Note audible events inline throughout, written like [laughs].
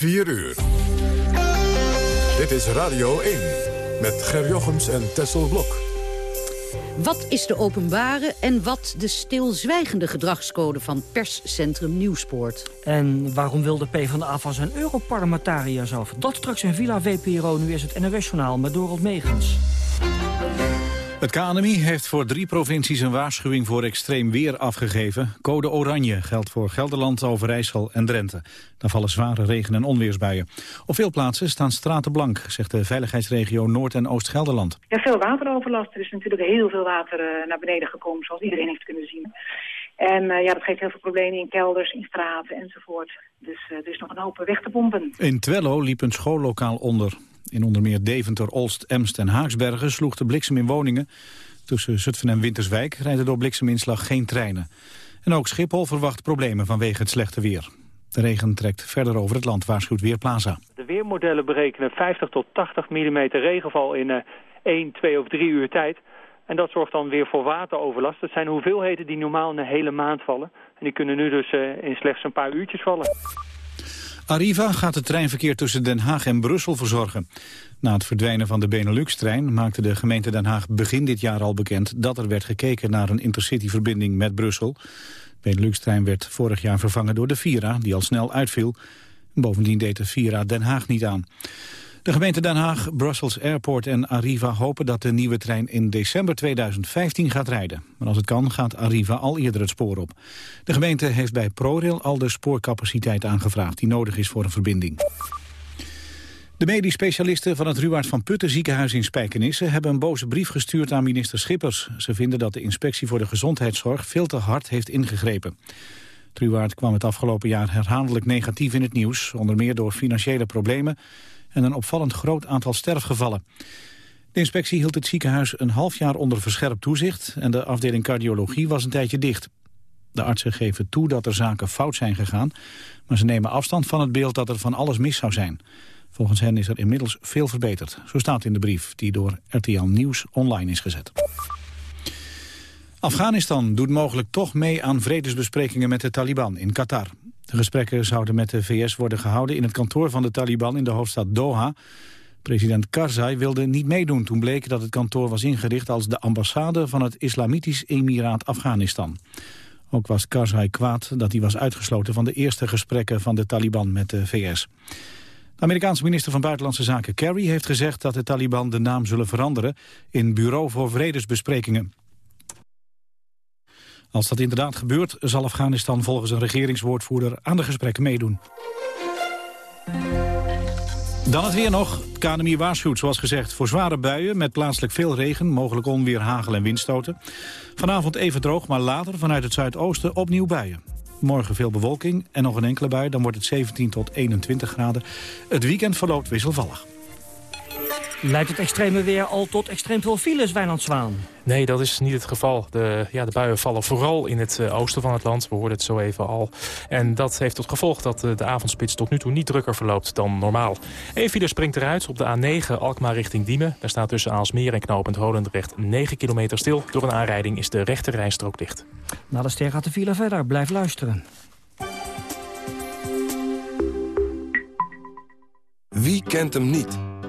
4 uur. Dit is Radio 1 met Ger Jochems en Tessel Blok. Wat is de openbare en wat de stilzwijgende gedragscode van perscentrum Nieuwspoort? En waarom wil de PvdA van zijn Europarlementariërs af? Dat straks in Villa VPRO, nu is het NOS-journaal met Dorald Megens. Het KNMI heeft voor drie provincies een waarschuwing voor extreem weer afgegeven. Code oranje geldt voor Gelderland, Overijssel en Drenthe. Daar vallen zware regen- en onweersbuien. Op veel plaatsen staan straten blank, zegt de veiligheidsregio Noord- en Oost-Gelderland. Ja, veel wateroverlast. Er is natuurlijk heel veel water uh, naar beneden gekomen, zoals iedereen heeft kunnen zien. En uh, ja, dat geeft heel veel problemen in kelders, in straten enzovoort. Dus uh, er is nog een hoop weg te pompen. In Twello liep een schoollokaal onder. In onder meer Deventer, Olst, Emst en Haaksbergen sloeg de bliksem in woningen. Tussen Zutphen en Winterswijk rijden door blikseminslag geen treinen. En ook Schiphol verwacht problemen vanwege het slechte weer. De regen trekt verder over het land, waarschuwt Weerplaza. De weermodellen berekenen 50 tot 80 mm regenval in uh, 1, 2 of 3 uur tijd. En dat zorgt dan weer voor wateroverlast. Dat zijn hoeveelheden die normaal een hele maand vallen. En die kunnen nu dus uh, in slechts een paar uurtjes vallen. Arriva gaat het treinverkeer tussen Den Haag en Brussel verzorgen. Na het verdwijnen van de Benelux-trein maakte de gemeente Den Haag begin dit jaar al bekend dat er werd gekeken naar een intercity-verbinding met Brussel. De Benelux-trein werd vorig jaar vervangen door de Vira, die al snel uitviel. Bovendien deed de Vira Den Haag niet aan. De gemeente Den Haag, Brussels Airport en Arriva hopen dat de nieuwe trein in december 2015 gaat rijden. Maar als het kan gaat Arriva al eerder het spoor op. De gemeente heeft bij ProRail al de spoorcapaciteit aangevraagd die nodig is voor een verbinding. De medisch specialisten van het Ruwaard van Putten ziekenhuis in Spijkenisse hebben een boze brief gestuurd aan minister Schippers. Ze vinden dat de inspectie voor de gezondheidszorg veel te hard heeft ingegrepen. Ruwaard kwam het afgelopen jaar herhaaldelijk negatief in het nieuws, onder meer door financiële problemen en een opvallend groot aantal sterfgevallen. De inspectie hield het ziekenhuis een half jaar onder verscherpt toezicht... en de afdeling cardiologie was een tijdje dicht. De artsen geven toe dat er zaken fout zijn gegaan... maar ze nemen afstand van het beeld dat er van alles mis zou zijn. Volgens hen is er inmiddels veel verbeterd. Zo staat in de brief die door RTL Nieuws online is gezet. Afghanistan doet mogelijk toch mee aan vredesbesprekingen met de Taliban in Qatar. De gesprekken zouden met de VS worden gehouden in het kantoor van de Taliban in de hoofdstad Doha. President Karzai wilde niet meedoen toen bleek dat het kantoor was ingericht als de ambassade van het Islamitisch Emiraat Afghanistan. Ook was Karzai kwaad dat hij was uitgesloten van de eerste gesprekken van de Taliban met de VS. De Amerikaanse minister van Buitenlandse Zaken Kerry heeft gezegd dat de Taliban de naam zullen veranderen in Bureau voor Vredesbesprekingen. Als dat inderdaad gebeurt, zal Afghanistan volgens een regeringswoordvoerder aan de gesprekken meedoen. Dan het weer nog. KNMI waarschuwt, zoals gezegd, voor zware buien... met plaatselijk veel regen, mogelijk onweer, hagel en windstoten. Vanavond even droog, maar later vanuit het zuidoosten opnieuw buien. Morgen veel bewolking en nog een enkele bui, dan wordt het 17 tot 21 graden. Het weekend verloopt wisselvallig. Leidt het extreme weer al tot extreem veel files, Wijnand Zwaan? Nee, dat is niet het geval. De, ja, de buien vallen vooral in het uh, oosten van het land. We hoorden het zo even al. En dat heeft tot gevolg dat uh, de avondspits tot nu toe niet drukker verloopt dan normaal. Eén file springt eruit op de A9 Alkmaar richting Diemen. Daar staat tussen Aalsmeer en Knopend Holendrecht 9 kilometer stil. Door een aanrijding is de rechte rijstrook dicht. Na de ster gaat de file verder. Blijf luisteren. Wie kent hem niet?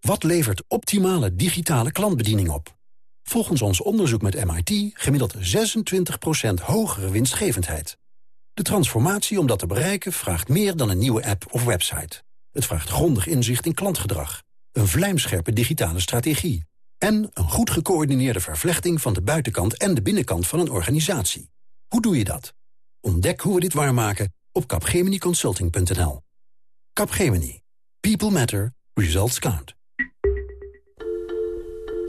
Wat levert optimale digitale klantbediening op? Volgens ons onderzoek met MIT gemiddeld 26% hogere winstgevendheid. De transformatie om dat te bereiken vraagt meer dan een nieuwe app of website. Het vraagt grondig inzicht in klantgedrag, een vlijmscherpe digitale strategie... en een goed gecoördineerde vervlechting van de buitenkant en de binnenkant van een organisatie. Hoe doe je dat? Ontdek hoe we dit waarmaken op capgeminiconsulting.nl. Capgemini. People matter. Results count.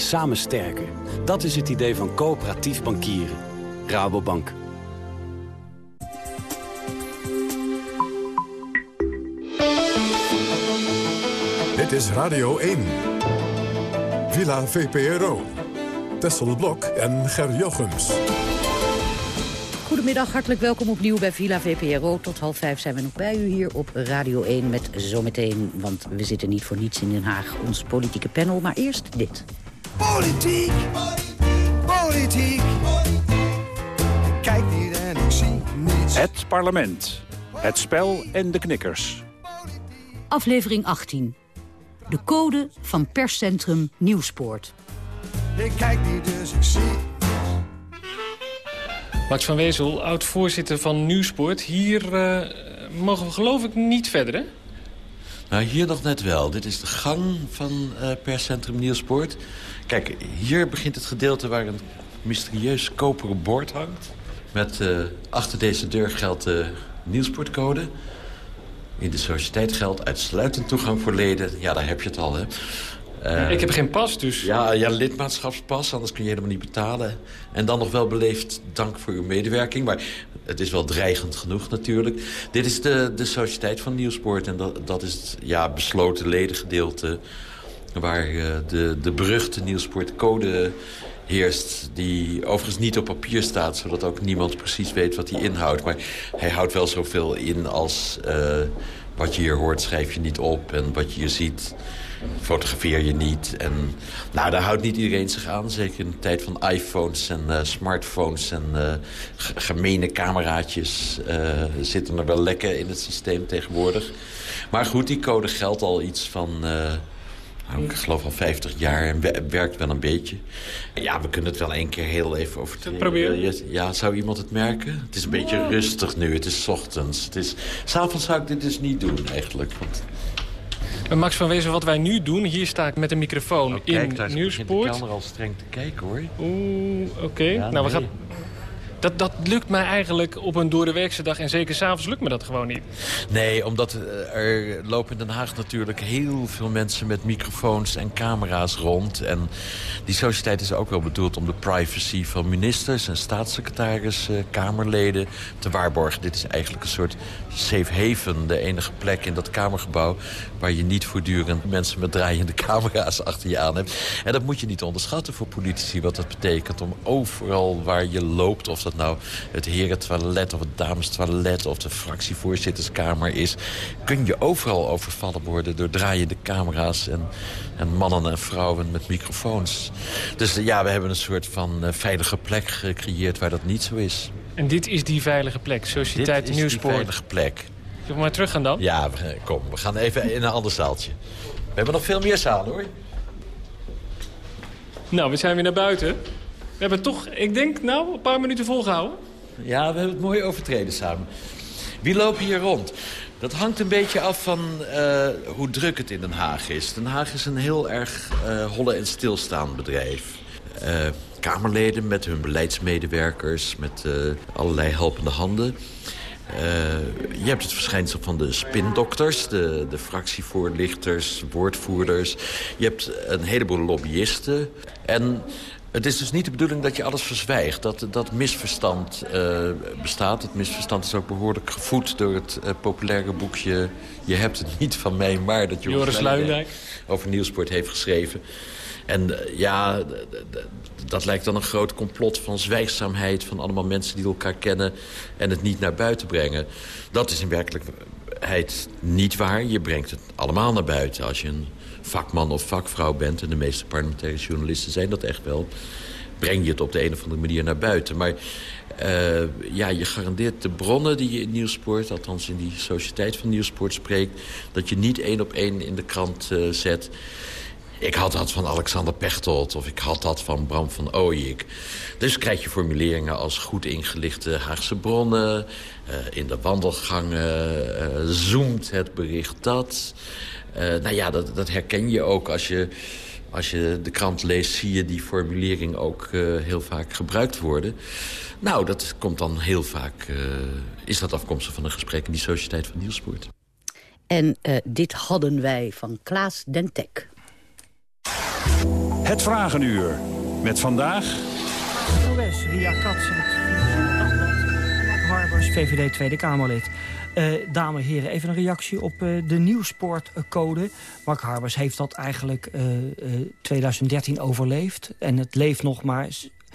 Samen sterker. Dat is het idee van coöperatief bankieren. Rabobank. Dit is Radio 1. Villa VPRO. Tessel Blok en Ger Jochems. Goedemiddag, hartelijk welkom opnieuw bij Villa VPRO. Tot half vijf zijn we nog bij u hier op Radio 1 met zometeen... want we zitten niet voor niets in Den Haag, ons politieke panel. Maar eerst dit. Politiek, politiek. Kijk niet en ik zie niets. Het parlement, het spel en de knikkers. Aflevering 18. De code van perscentrum Nieuwspoort. Ik kijk niet dus ik zie Max van Wezel, oud-voorzitter van Nieuwsport. Hier eh, mogen we geloof ik niet verder, hè? Nou, hier nog net wel. Dit is de gang van uh, perscentrum Nieuwsport. Kijk, hier begint het gedeelte waar een mysterieus koperen bord hangt. Met uh, achter deze deur geldt de Nieuwsportcode. In de sociëteit geldt uitsluitend toegang voor leden. Ja, daar heb je het al, hè. Uh, ik heb geen pas, dus... Ja, ja, lidmaatschapspas, anders kun je helemaal niet betalen. En dan nog wel beleefd dank voor uw medewerking. Maar het is wel dreigend genoeg natuurlijk. Dit is de, de sociëteit van Nieuwsport. En dat, dat is het ja, besloten ledengedeelte... waar uh, de, de beruchte Nieuwsportcode heerst... die overigens niet op papier staat... zodat ook niemand precies weet wat die inhoudt. Maar hij houdt wel zoveel in als... Uh, wat je hier hoort schrijf je niet op en wat je hier ziet fotografeer je niet. En, nou, daar houdt niet iedereen zich aan. Zeker in de tijd van iPhones en uh, smartphones en uh, gemene cameraatjes... Zitten er wel lekker in het systeem tegenwoordig. Maar goed, die code geldt al iets van... Nou, ik geloof al 50 jaar en werkt wel een beetje. Ja, we kunnen het wel één keer heel even over Probeer. Ja, zou iemand het merken? Het is een beetje rustig nu. Het is ochtends. Het is... S'avonds zou ik dit dus niet doen eigenlijk. Want Max van Wezen, wat wij nu doen, hier sta ik met een microfoon oh, kijk, in daar Nieuwspoort. de camera al streng te kijken, hoor. Oeh, oké. Okay. Ja, nou, we gaan... Dat, dat lukt mij eigenlijk op een doordeweekse dag. En zeker s'avonds lukt me dat gewoon niet. Nee, omdat uh, er lopen in Den Haag natuurlijk heel veel mensen met microfoons en camera's rond. En die sociëteit is ook wel bedoeld om de privacy van ministers en staatssecretaris, uh, kamerleden te waarborgen. Dit is eigenlijk een soort safe haven, de enige plek in dat kamergebouw waar je niet voortdurend mensen met draaiende camera's achter je aan hebt. En dat moet je niet onderschatten voor politici, wat dat betekent om overal waar je loopt, of dat nou het herentoilet of het damestoilet of de fractievoorzitterskamer is, kun je overal overvallen worden door draaiende camera's en, en mannen en vrouwen met microfoons. Dus ja, we hebben een soort van uh, veilige plek gecreëerd waar dat niet zo is. En dit is die veilige plek, Sociëteit Dit is Nieuwspoort. die veilige plek. Zullen we maar terug gaan dan? Ja, we, kom, we gaan even in een ander zaaltje. We hebben nog veel meer zalen, hoor. Nou, we zijn weer naar buiten. We hebben toch, ik denk, nou, een paar minuten volgehouden. Ja, we hebben het mooi overtreden samen. Wie lopen hier rond? Dat hangt een beetje af van uh, hoe druk het in Den Haag is. Den Haag is een heel erg uh, holle en stilstaand bedrijf. Uh, Kamerleden met hun beleidsmedewerkers, met allerlei helpende handen. Uh, je hebt het verschijnsel van de spindokters, de, de fractievoorlichters, woordvoerders. Je hebt een heleboel lobbyisten. En het is dus niet de bedoeling dat je alles verzwijgt. Dat, dat misverstand uh, bestaat. Het misverstand is ook behoorlijk gevoed door het uh, populaire boekje... Je hebt het niet van mij, maar dat Joris, Joris Luijendijk over Nieuwsport heeft geschreven. En ja, dat lijkt dan een groot complot van zwijgzaamheid... van allemaal mensen die elkaar kennen en het niet naar buiten brengen. Dat is in werkelijk, waarheid niet waar. Je brengt het allemaal naar buiten. Als je een vakman of vakvrouw bent... en de meeste parlementaire journalisten zijn dat echt wel... breng je het op de een of andere manier naar buiten. Maar uh, ja, je garandeert de bronnen die je in Nieuwsport... althans in die sociëteit van Nieuwsport spreekt... dat je niet één op één in de krant uh, zet... Ik had dat van Alexander Pechtold of ik had dat van Bram van Ooyik. Dus krijg je formuleringen als goed ingelichte Haagse bronnen... Uh, in de wandelgangen zoomt het bericht dat. nou ja, dat, dat herken je ook als je als je de krant leest, zie je die formulering ook uh, heel vaak gebruikt worden. Nou, dat komt dan heel vaak... Uh, is dat afkomstig van een gesprek in die Sociëteit van Nieuwsport. En uh, dit hadden wij van Klaas Dentek. Het Vragenuur. Met vandaag... NOS, Ria Katz, Harbers, VVD Tweede Kamerlid. Uh, dames en heren, even een reactie op uh, de nieuwsportcode. Mark Harbers heeft dat eigenlijk uh, 2013 overleefd. En het leeft nog maar...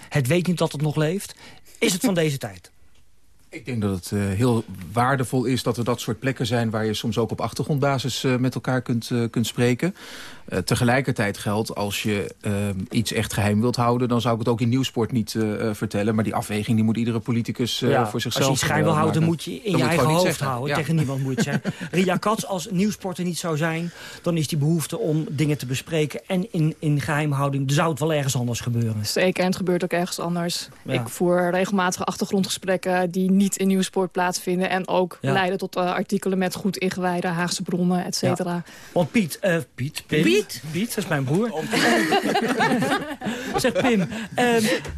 Het weet niet dat het nog leeft. Is het van deze [laughs] tijd? Ik denk dat het uh, heel waardevol is dat er dat soort plekken zijn... waar je soms ook op achtergrondbasis uh, met elkaar kunt, uh, kunt spreken. Tegelijkertijd geldt, als je iets echt geheim wilt houden... dan zou ik het ook in Nieuwsport niet vertellen. Maar die afweging die moet iedere politicus ja, voor zichzelf Als je iets geheim wil houden, moet je in je eigen hoofd houden. Ja. Tegen niemand moet je zeggen. [laughs] Ria Katz, als Nieuwsporter niet zou zijn... dan is die behoefte om dingen te bespreken... en in, in geheimhouding zou het wel ergens anders gebeuren. Zeker, en het gebeurt ook ergens anders. Ik voer regelmatige achtergrondgesprekken... die niet in Nieuwsport plaatsvinden. En ook ja. leiden tot uh, artikelen met goed ingewijde Haagse bronnen, et cetera. Ja. Want Piet, uh, Piet, Pim, Piet? Piet, dat is mijn broer. zeg Pim, um,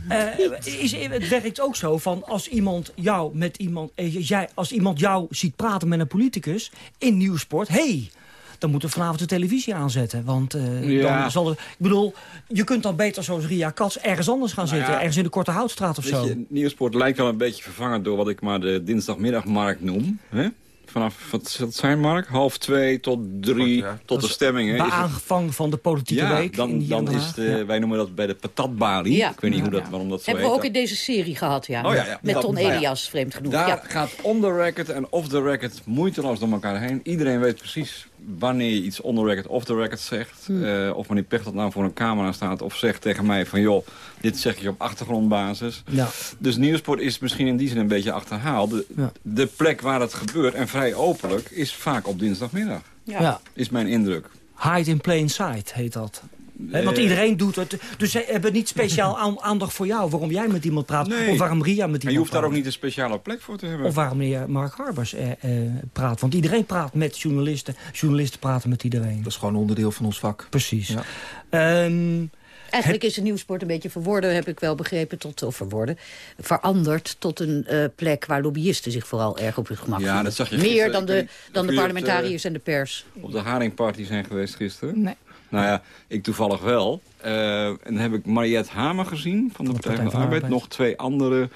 uh, is, het werkt ook zo van als iemand jou met iemand, jij, als iemand jou ziet praten met een politicus in Nieuwsport, hey, dan moeten we vanavond de televisie aanzetten. Want uh, ja. dan zal er, ik bedoel, je kunt dan beter zoals Ria Katz ergens anders gaan nou zitten. Ja, ergens in de Korte Houtstraat of zo. Je, Nieuwsport lijkt wel een beetje vervangen door wat ik maar de dinsdagmiddagmarkt noem. Hè? Vanaf, wat zijn Mark? Half twee tot drie, tot de stemming. Hè? Aangevangen van de politieke ja, week. Dan, dan is de, ja. wij noemen dat bij de patatbalie. Ja. Ik weet niet hoe dat, waarom dat zo Hebben we ook in deze serie gehad, ja. Oh, ja, Met Ton Elias, vreemd genoeg. Daar gaat on the record en off the record moeiteloos door elkaar heen. Iedereen weet precies wanneer je iets on the record, off the record zegt. Hmm. Uh, of wanneer Pechtold nou voor een camera staat of zegt tegen mij van... joh, dit zeg je op achtergrondbasis. Ja. Dus Nieuwsport is misschien in die zin een beetje achterhaald. De, ja. de plek waar het gebeurt, en vrij openlijk, is vaak op dinsdagmiddag. Ja. Is mijn indruk. Hide in plain sight heet dat. He, want iedereen doet het. Dus ze hebben niet speciaal [laughs] aandacht voor jou. Waarom jij met iemand praat. Nee. Of waarom Ria met iemand praat. je hoeft daar ook niet een speciale plek voor te hebben. Of waarom meneer Mark Harbers eh, eh, praat. Want iedereen praat met journalisten. Journalisten praten met iedereen. Dat is gewoon onderdeel van ons vak. Precies. Ja. Um, Eigenlijk is de nieuwsport een beetje verworden, heb ik wel begrepen, tot, of verworden, veranderd tot een uh, plek waar lobbyisten zich vooral erg op hun gemak ja, Dat zag je Meer dan de, dan de parlementariërs en de pers. Op de Haringparty zijn geweest gisteren? Nee. Nou ja, ik toevallig wel. Uh, en dan heb ik Mariette Hamer gezien van de Partij van de Arbeid. Nog twee andere,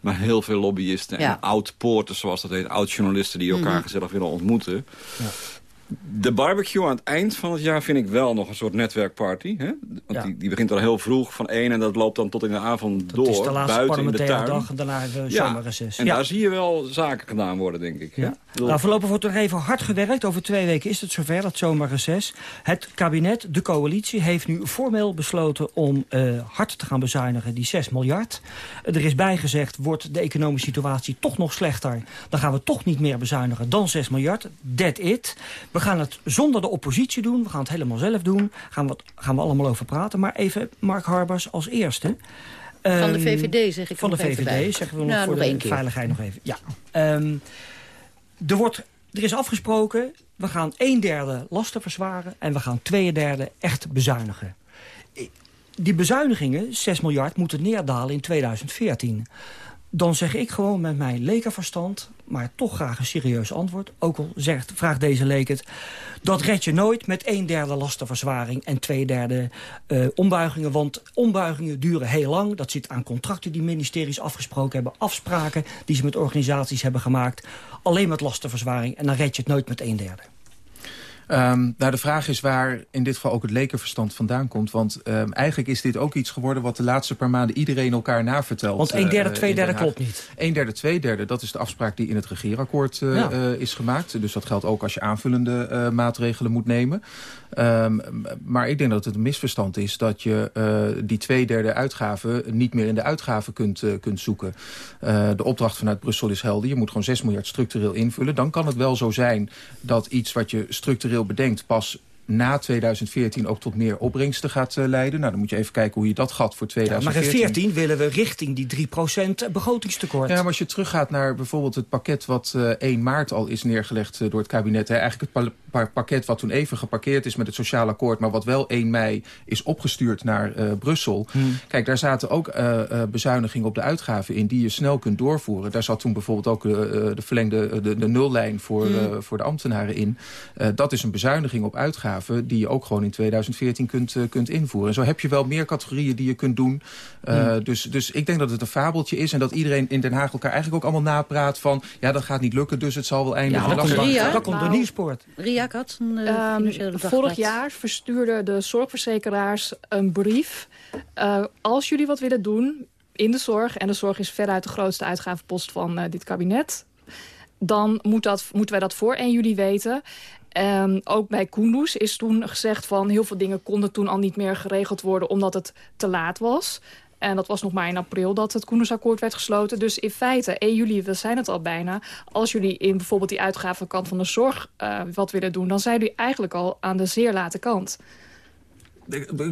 maar heel veel lobbyisten. Ja. En oud-poorters, zoals dat heet. Oud-journalisten die elkaar mm -hmm. gezellig willen ontmoeten. Ja. De barbecue aan het eind van het jaar vind ik wel nog een soort netwerkparty. Hè? Want ja. die, die, begint al heel vroeg van één en dat loopt dan tot in de avond dat door. Dat is de laatste buiten in de tuin. dag en daarna de ja. zomerreces. En daar zie je wel zaken gedaan worden, denk ik. Ja. Nou, voorlopig wordt er even hard gewerkt. Over twee weken is het zover, dat zomerreces. Het kabinet, de coalitie, heeft nu formeel besloten om uh, hard te gaan bezuinigen. Die 6 miljard. Er is bijgezegd, wordt de economische situatie toch nog slechter. Dan gaan we toch niet meer bezuinigen dan 6 miljard. That it. We gaan het zonder de oppositie doen. We gaan het helemaal zelf doen. Gaan we, gaan we allemaal over praten. Maar even Mark Harbers als eerste. Van de VVD zeg ik Van de VVD zeggen we nog nou, voor nog de veiligheid nog even. Ja. Um, er, wordt, er is afgesproken, we gaan een derde lasten verzwaren... en we gaan twee derde echt bezuinigen. Die bezuinigingen, 6 miljard, moeten neerdalen in 2014 dan zeg ik gewoon met mijn lekenverstand... maar toch graag een serieus antwoord. Ook al zegt, vraagt deze leek het... dat red je nooit met een derde lastenverzwaring... en twee derde uh, ombuigingen. Want ombuigingen duren heel lang. Dat zit aan contracten die ministeries afgesproken hebben. Afspraken die ze met organisaties hebben gemaakt. Alleen met lastenverzwaring. En dan red je het nooit met een derde. Um, nou, de vraag is waar in dit geval ook het lekenverstand vandaan komt. Want um, eigenlijk is dit ook iets geworden wat de laatste paar maanden iedereen elkaar navertelt. Want een derde, uh, twee derde klopt niet. Een derde, twee derde, dat is de afspraak die in het regeerakkoord uh, ja. uh, is gemaakt. Dus dat geldt ook als je aanvullende maatregelen moet nemen. Um, maar ik denk dat het een misverstand is dat je die twee derde uitgaven niet meer in de uitgaven kunt, kunt zoeken. de opdracht vanuit Brussel is helder. Je moet gewoon 6 miljard structureel invullen. Dan kan het wel zo zijn dat iets wat je structureel bedenkt... pas na 2014 ook tot meer opbrengsten gaat uh, leiden. Nou, dan moet je even kijken hoe je dat gat voor 2014... Ja, maar in 2014 willen we richting die 3% begrotingstekort. Ja, maar als je teruggaat naar bijvoorbeeld het pakket... wat uh, 1 maart al is neergelegd uh, door het kabinet... Hè, eigenlijk het pakket wat toen even geparkeerd is met het sociaal akkoord... maar wat wel 1 mei is opgestuurd naar Brussel. Hmm. Kijk, daar zaten ook bezuinigingen op de uitgaven in... die je snel kunt doorvoeren. Daar zat toen bijvoorbeeld ook de verlengde de, de nullijn voor, hmm. voor de ambtenaren in. dat is een bezuiniging op uitgaven die je ook gewoon in 2014 kunt, uh, kunt invoeren. En zo heb je wel meer categorieën die je kunt doen. Uh, mm. dus, dus ik denk dat het een fabeltje is en dat iedereen in Den Haag elkaar eigenlijk ook allemaal napraat van... ja, dat gaat niet lukken, dus het zal wel eindigen. Ja, dat, komt, Ria, dat komt door Nieuwsport. Ria had een uh, um, Vorig jaar verstuurden de zorgverzekeraars een brief. als jullie wat willen doen in de zorg... en de zorg is veruit de grootste uitgavenpost van dit kabinet dan moet dat, moeten wij dat voor 1 juli weten. Um, ook bij Kunduz is toen gezegd van heel veel dingen konden toen al niet meer geregeld worden omdat het te laat was. En dat was nog maar in april dat het Koendersakkoord werd gesloten. Dus in feite, 1 juli, we zijn het al bijna... als jullie in bijvoorbeeld die uitgavenkant van de zorg uh, wat willen doen... dan zijn jullie eigenlijk al aan de zeer late kant.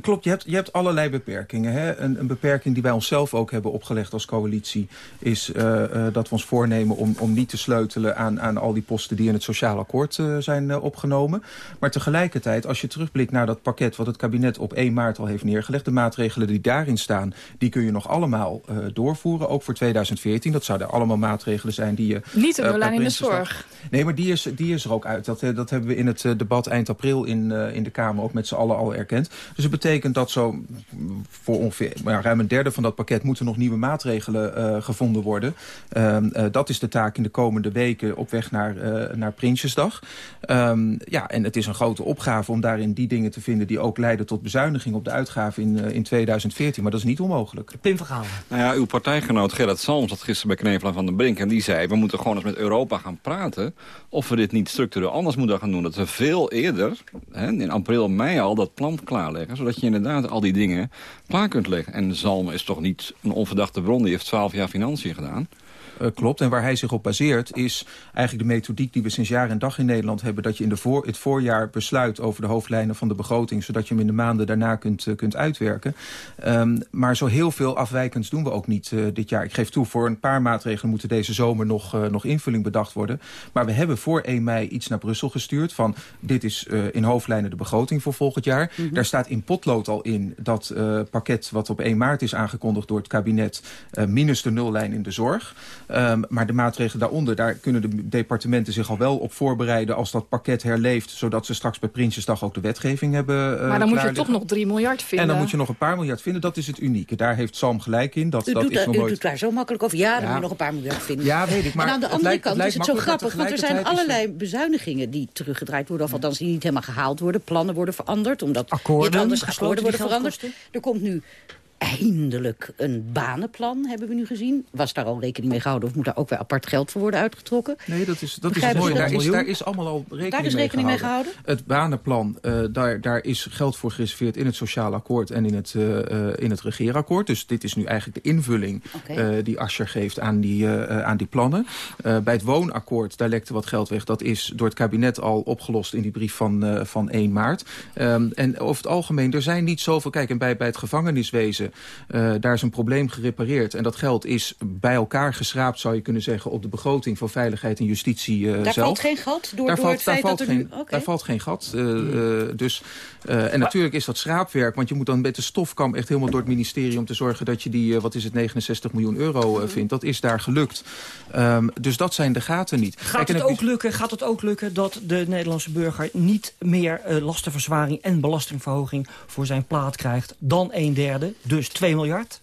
Klopt, je hebt, je hebt allerlei beperkingen. Hè? Een, een, beperking die wij onszelf ook hebben opgelegd als coalitie... is uh, uh, dat we ons voornemen om, om niet te sleutelen aan, aan al die posten... die in het sociaal akkoord uh, zijn opgenomen. Maar tegelijkertijd, als je terugblikt naar dat pakket... wat het kabinet op 1 maart al heeft neergelegd... de maatregelen die daarin staan, die kun je nog allemaal doorvoeren. Ook voor 2014. Dat zouden allemaal maatregelen zijn die je... Niet een in de zorg. Nee, maar die is, die is er ook uit. Dat, dat hebben we in het debat eind april in, in de Kamer ook met z'n allen al erkend. Dus het betekent dat zo voor ongeveer ja, ruim een derde van dat pakket... moeten nog nieuwe maatregelen uh, gevonden worden. Uh, uh, dat is de taak in de komende weken op weg naar, naar Prinsjesdag. Um, ja, en het is een grote opgave om daarin die dingen te vinden... die ook leiden tot bezuiniging op de uitgaven in, in 2014. Maar dat is niet onmogelijk. Pim Vergaal. Nou ja, uw partijgenoot Gerrit Salms zat gisteren bij Knevelen van den Brink... en die zei, we moeten gewoon eens met Europa gaan praten... of we dit niet structureel anders moeten gaan doen. Dat we veel eerder, hè, in april, mei al, dat plan klaarleggen zodat je inderdaad al die dingen klaar kunt leggen. En Zalm is toch niet een onverdachte bron, die heeft twaalf jaar financiën gedaan. Uh, klopt. En waar hij zich op baseert is eigenlijk de methodiek die we sinds jaar en dag in Nederland hebben. Dat je in de voor, het voorjaar besluit over de hoofdlijnen van de begroting. Zodat je hem in de maanden daarna kunt, uh, kunt uitwerken. Um, maar zo heel veel afwijkends doen we ook niet uh, dit jaar. Ik geef toe, voor een paar maatregelen moeten deze zomer nog, nog invulling bedacht worden. Maar we hebben voor 1 mei iets naar Brussel gestuurd. Van dit is in hoofdlijnen de begroting voor volgend jaar. Mm -hmm. Daar staat in potlood al in dat pakket wat op 1 maart is aangekondigd door het kabinet. minus de nullijn in de zorg. Um, maar de maatregelen daaronder, daar kunnen de departementen zich al wel op voorbereiden... als dat pakket herleeft, zodat ze straks bij Prinsjesdag ook de wetgeving hebben uh, Maar dan moet je toch nog 3 miljard vinden. En dan moet je nog een paar miljard vinden, dat is het unieke. Daar heeft Sam gelijk in. Dat, u dat doet, is daar, nog u nooit... doet daar zo makkelijk over. Ja, dan ja. moet je nog een paar miljard vinden. Ja, weet ik. Maar en aan de andere lijkt, kant is het zo grappig, want er zijn allerlei bezuinigingen... die teruggedraaid worden, of althans die niet helemaal gehaald worden. Plannen worden veranderd, omdat akkoorden, anders akkoorden worden veranderd. Er komt nu eindelijk een banenplan, hebben we nu gezien. Was daar al rekening mee gehouden of moet daar ook weer apart geld voor worden uitgetrokken? Nee, dat is, dat is mooi. Daar is, daar is allemaal al rekening, daar is rekening mee, gehouden. mee gehouden. Het banenplan, uh, daar, daar is geld voor gereserveerd in het sociaal akkoord en in het, uh, in het regeerakkoord. Dus dit is nu eigenlijk de invulling okay. uh, die Asscher geeft aan die, aan die plannen. bij het woonakkoord, daar lekte wat geld weg. Dat is door het kabinet al opgelost in die brief van, van 1 maart. Um, en over het algemeen, er zijn niet zoveel... Kijk, en bij, bij het gevangeniswezen uh, daar is een probleem gerepareerd. En dat geld is bij elkaar geschraapt, zou je kunnen zeggen... op de begroting van Veiligheid en Justitie uh, daar zelf. Daar valt geen gat door, daar door valt, het feit daar valt dat geen, er nu... Okay. Daar valt geen gat. Uh, hmm. dus, en maar, natuurlijk is dat schraapwerk. Want je moet dan met de stofkam echt helemaal door het ministerie... om te zorgen dat je die, wat is het, 69 miljoen euro hmm. vindt. Dat is daar gelukt. Um, dus dat zijn de gaten niet. Gaat, Kijk, het ook lukken, gaat het ook lukken dat de Nederlandse burger... niet meer lastenverzwaring en belastingverhoging voor zijn plaat krijgt... dan een derde, dus 2 miljard?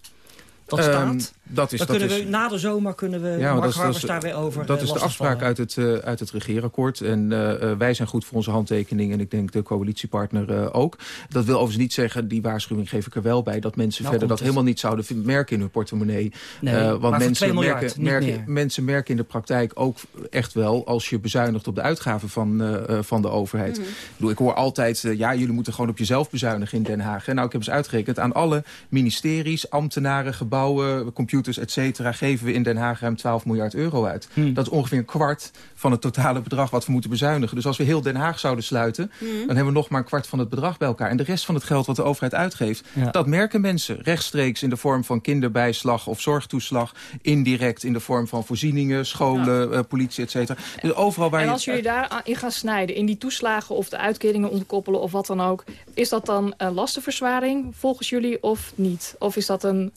Dat staat? Dat is, Dan kunnen we, na de zomer kunnen we ja, Mark dat is, daar weer over. Dat is de afspraak uit het, uh, uit het regeerakkoord. En uh, wij zijn goed voor onze handtekening. En ik denk de coalitiepartner uh, ook. Dat wil overigens niet zeggen, die waarschuwing geef ik er wel bij... dat mensen nou, verder dat helemaal niet zouden merken in hun portemonnee. Nee, want mensen, miljard, merken, mensen merken in de praktijk ook echt wel... als je bezuinigt op de uitgaven van, van de overheid. Mm -hmm. ik, hoor altijd, ja, jullie moeten gewoon op jezelf bezuinigen in Den Haag. En nou, ik heb eens uitgerekend aan alle ministeries, ambtenaren, gebouwen, computers, et cetera... geven we in Den Haag ruim 12 miljard euro uit. Hmm. Dat is ongeveer een kwart van het totale bedrag wat we moeten bezuinigen. Dus als we heel Den Haag zouden sluiten... Hmm. dan hebben we nog maar een kwart van het bedrag bij elkaar. En de rest van het geld wat de overheid uitgeeft... dat merken mensen rechtstreeks in de vorm van kinderbijslag of zorgtoeslag... indirect in de vorm van voorzieningen, scholen, uh, politie, et cetera. Dus overal waar en als jullie daarin gaan snijden, in die toeslagen of de uitkeringen ontkoppelen of wat dan ook... is dat dan een lastenverzwaring volgens jullie of niet? Of is dat een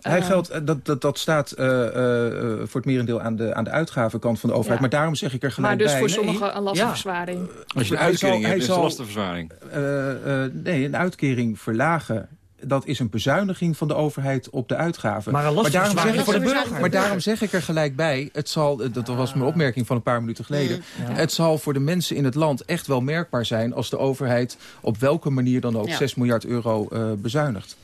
hij geldt, eh, dat, dat, dat staat uh, uh, voor het merendeel aan de, aan de uitgavenkant van de overheid. Maar daarom zeg ik er gelijk bij... Maar dus voor sommigen een lastenverzwaring. Ja. Als je een uitkering hebt, is het een lastenverzwaring. nee, een uitkering verlagen dat is een bezuiniging van de overheid op de uitgaven. Maar, maar daarom zeg ik, voor de burger. Maar daarom zeg ik er gelijk bij, het zal, dat was mijn opmerking van een paar minuten geleden... Mm. het zal voor de mensen in het land echt wel merkbaar zijn... als de overheid op welke manier dan ook 6 miljard euro uh, bezuinigt.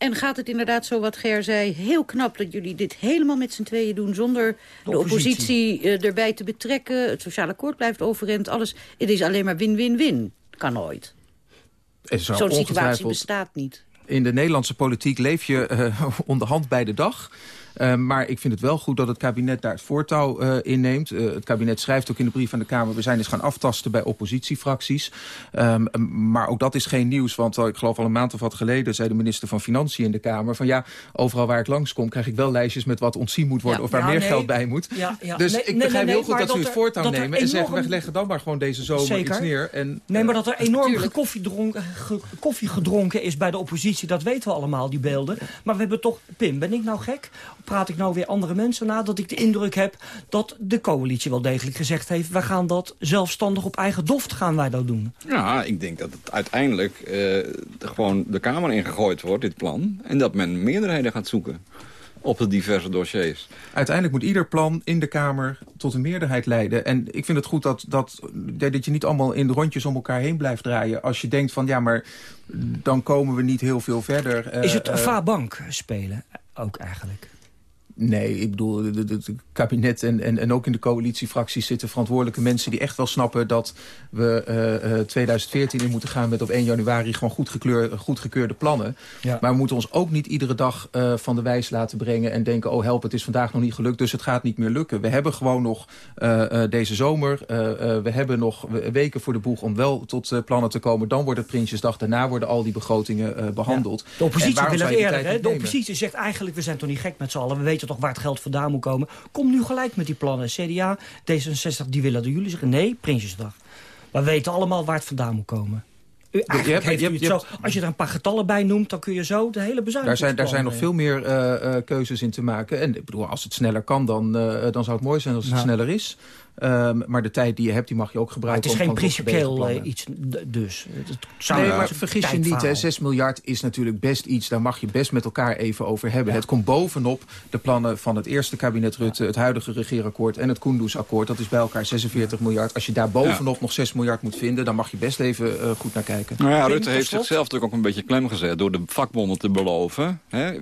En gaat het inderdaad zo wat Ger zei, heel knap dat jullie dit helemaal met z'n tweeën doen... zonder de, oppositie, uh, erbij te betrekken. Het sociale akkoord blijft overeind, alles. Het is alleen maar win-win-win. Kan nooit. Zo'n situatie bestaat niet. In de Nederlandse politiek leef je uh, [laughs] onderhand bij de dag... Uh, maar ik vind het wel goed dat het kabinet daar het voortouw uh, inneemt. Uh, het kabinet schrijft ook in de brief aan de Kamer... we zijn eens gaan aftasten bij oppositiefracties. Um, maar ook dat is geen nieuws, want ik geloof al een maand of wat geleden... zei de minister van Financiën in de Kamer... van ja, overal waar ik langskom krijg ik wel lijstjes met wat ontzien moet worden... of waar meer geld bij moet. Ja, ja. Dus nee, ik begrijp nee, heel goed dat, dat ze het voortouw nemen... Enorm... en zeggen, we leggen dan maar gewoon deze zomer Zeker. iets neer. En, nee, maar dat er enorm koffie, dronken, koffie gedronken is bij de oppositie... dat weten we allemaal, die beelden. Maar we hebben toch... Pim, ben ik nou gek? Praat ik nou weer andere mensen na... dat ik de indruk heb dat de coalitie wel degelijk gezegd heeft... we gaan dat zelfstandig op eigen doft gaan wij dat doen. Ja, ik denk dat het uiteindelijk uh, gewoon de Kamer ingegooid wordt, dit plan... en dat men meerderheden gaat zoeken op de diverse dossiers. Uiteindelijk moet ieder plan in de Kamer tot een meerderheid leiden. En ik vind het goed dat, dat, dat je niet allemaal in de rondjes om elkaar heen blijft draaien. Als je denkt van ja, maar dan komen we niet heel veel verder. Is het uh, vaarbank spelen ook eigenlijk? Nee, ik bedoel, het kabinet en, en, en ook in de coalitiefracties zitten verantwoordelijke mensen... die echt wel snappen dat we uh, uh, 2014 in moeten gaan met op 1 januari... gewoon goed goedgekeurde plannen. Ja. Maar we moeten ons ook niet iedere dag uh, van de wijs laten brengen... en denken, oh help, het is vandaag nog niet gelukt, dus het gaat niet meer lukken. We hebben gewoon nog uh, deze zomer, we hebben nog weken voor de boeg... om wel tot plannen te komen. Dan wordt het Prinsjesdag, daarna worden al die begrotingen behandeld. Ja. De oppositie wil het hè? De oppositie zegt eigenlijk, we zijn toch niet gek met z'n allen. We weten toch waar het geld vandaan moet komen. Kom nu gelijk met die plannen. CDA, D66, die willen dat jullie zeggen. Nee, Prinsjesdag. We weten allemaal waar het vandaan moet komen. U, je hebt, je zo, als je er een paar getallen bij noemt, dan kun je zo de hele bezuiniging... Daar zijn, daar zijn nog veel meer uh, uh, keuzes in te maken. En ik bedoel, als het sneller kan, dan, uh, dan zou het mooi zijn als het sneller is. Um, maar de tijd die je hebt, die mag je ook gebruiken. Maar het is geen principieel uh, iets dus. nee, maar vergis je niet, hè, 6 miljard is natuurlijk best iets... daar mag je best met elkaar even over hebben. Ja. Het komt bovenop de plannen van het eerste kabinet Rutte... het huidige regeerakkoord en het Kunduz-akkoord. Dat is bij elkaar 46 miljard. Als je daar bovenop ja. nog 6 miljard moet vinden... dan mag je best even uh, goed naar kijken. Nou ja, Rutte heeft zichzelf natuurlijk ook een beetje klem gezet... door de vakbonden te beloven. Hè?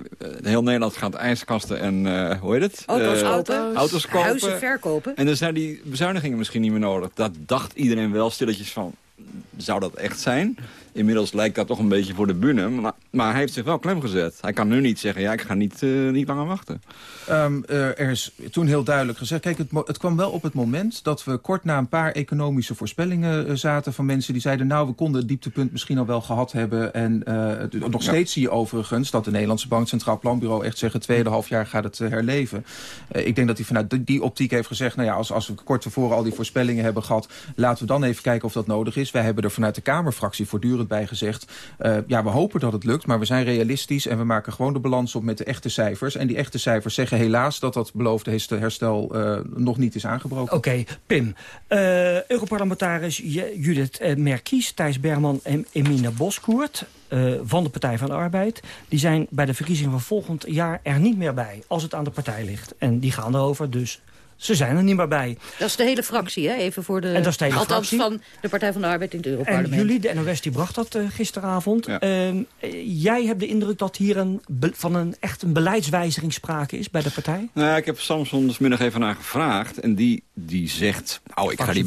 Heel Nederland gaat ijskasten en, uh, hoe heet het? Auto's, auto's, auto's kopen. Huizen verkopen. En dan zijn die bezuinigingen misschien niet meer nodig. Dat dacht iedereen wel stilletjes van, zou dat echt zijn? Inmiddels lijkt dat toch een beetje voor de bühne. Maar, maar hij heeft zich wel klem gezet. Hij kan nu niet zeggen, ja, ik ga niet, uh, niet langer wachten. Um, uh, er is toen heel duidelijk gezegd... kijk, het, het, kwam wel op het moment dat we kort na een paar economische voorspellingen uh, zaten... van mensen die zeiden, nou, we konden het dieptepunt misschien al wel gehad hebben. En nog ja. steeds zie je overigens dat de Nederlandse Bank, Centraal Planbureau... echt zeggen, tweede half jaar gaat het herleven. ik denk dat hij vanuit die, die, optiek heeft gezegd... nou ja, als, als we kort tevoren al die voorspellingen hebben gehad... laten we dan even kijken of dat nodig is. Wij hebben er vanuit de Kamerfractie voortdurend voortdurend bij gezegd... ja, we hopen dat het lukt, maar we zijn realistisch... en we maken gewoon de balans op met de echte cijfers. En die echte cijfers zeggen helaas dat dat beloofde herstel nog niet is aangebroken. Oké, Pim. Europarlementaris Judith Merkies, Thijs Berman en Emine Boskoert... van de Partij van de Arbeid... die zijn bij de verkiezingen van volgend jaar er niet meer bij... als het aan de partij ligt. En die gaan erover, dus ze zijn er niet meer bij. Dat is de hele fractie, hè? Even voor de, en dat is de hele althans fractie. van de Partij van de Arbeid in het Europarlement. En jullie, de NOS, die bracht dat uh, gisteravond. Ja. Uh, jij hebt de indruk dat hier een van een, echt een beleidswijziging sprake is bij de partij? Nou, ik heb Samson dus middag even naar gevraagd. En die, die zegt... Oh, ik ga die,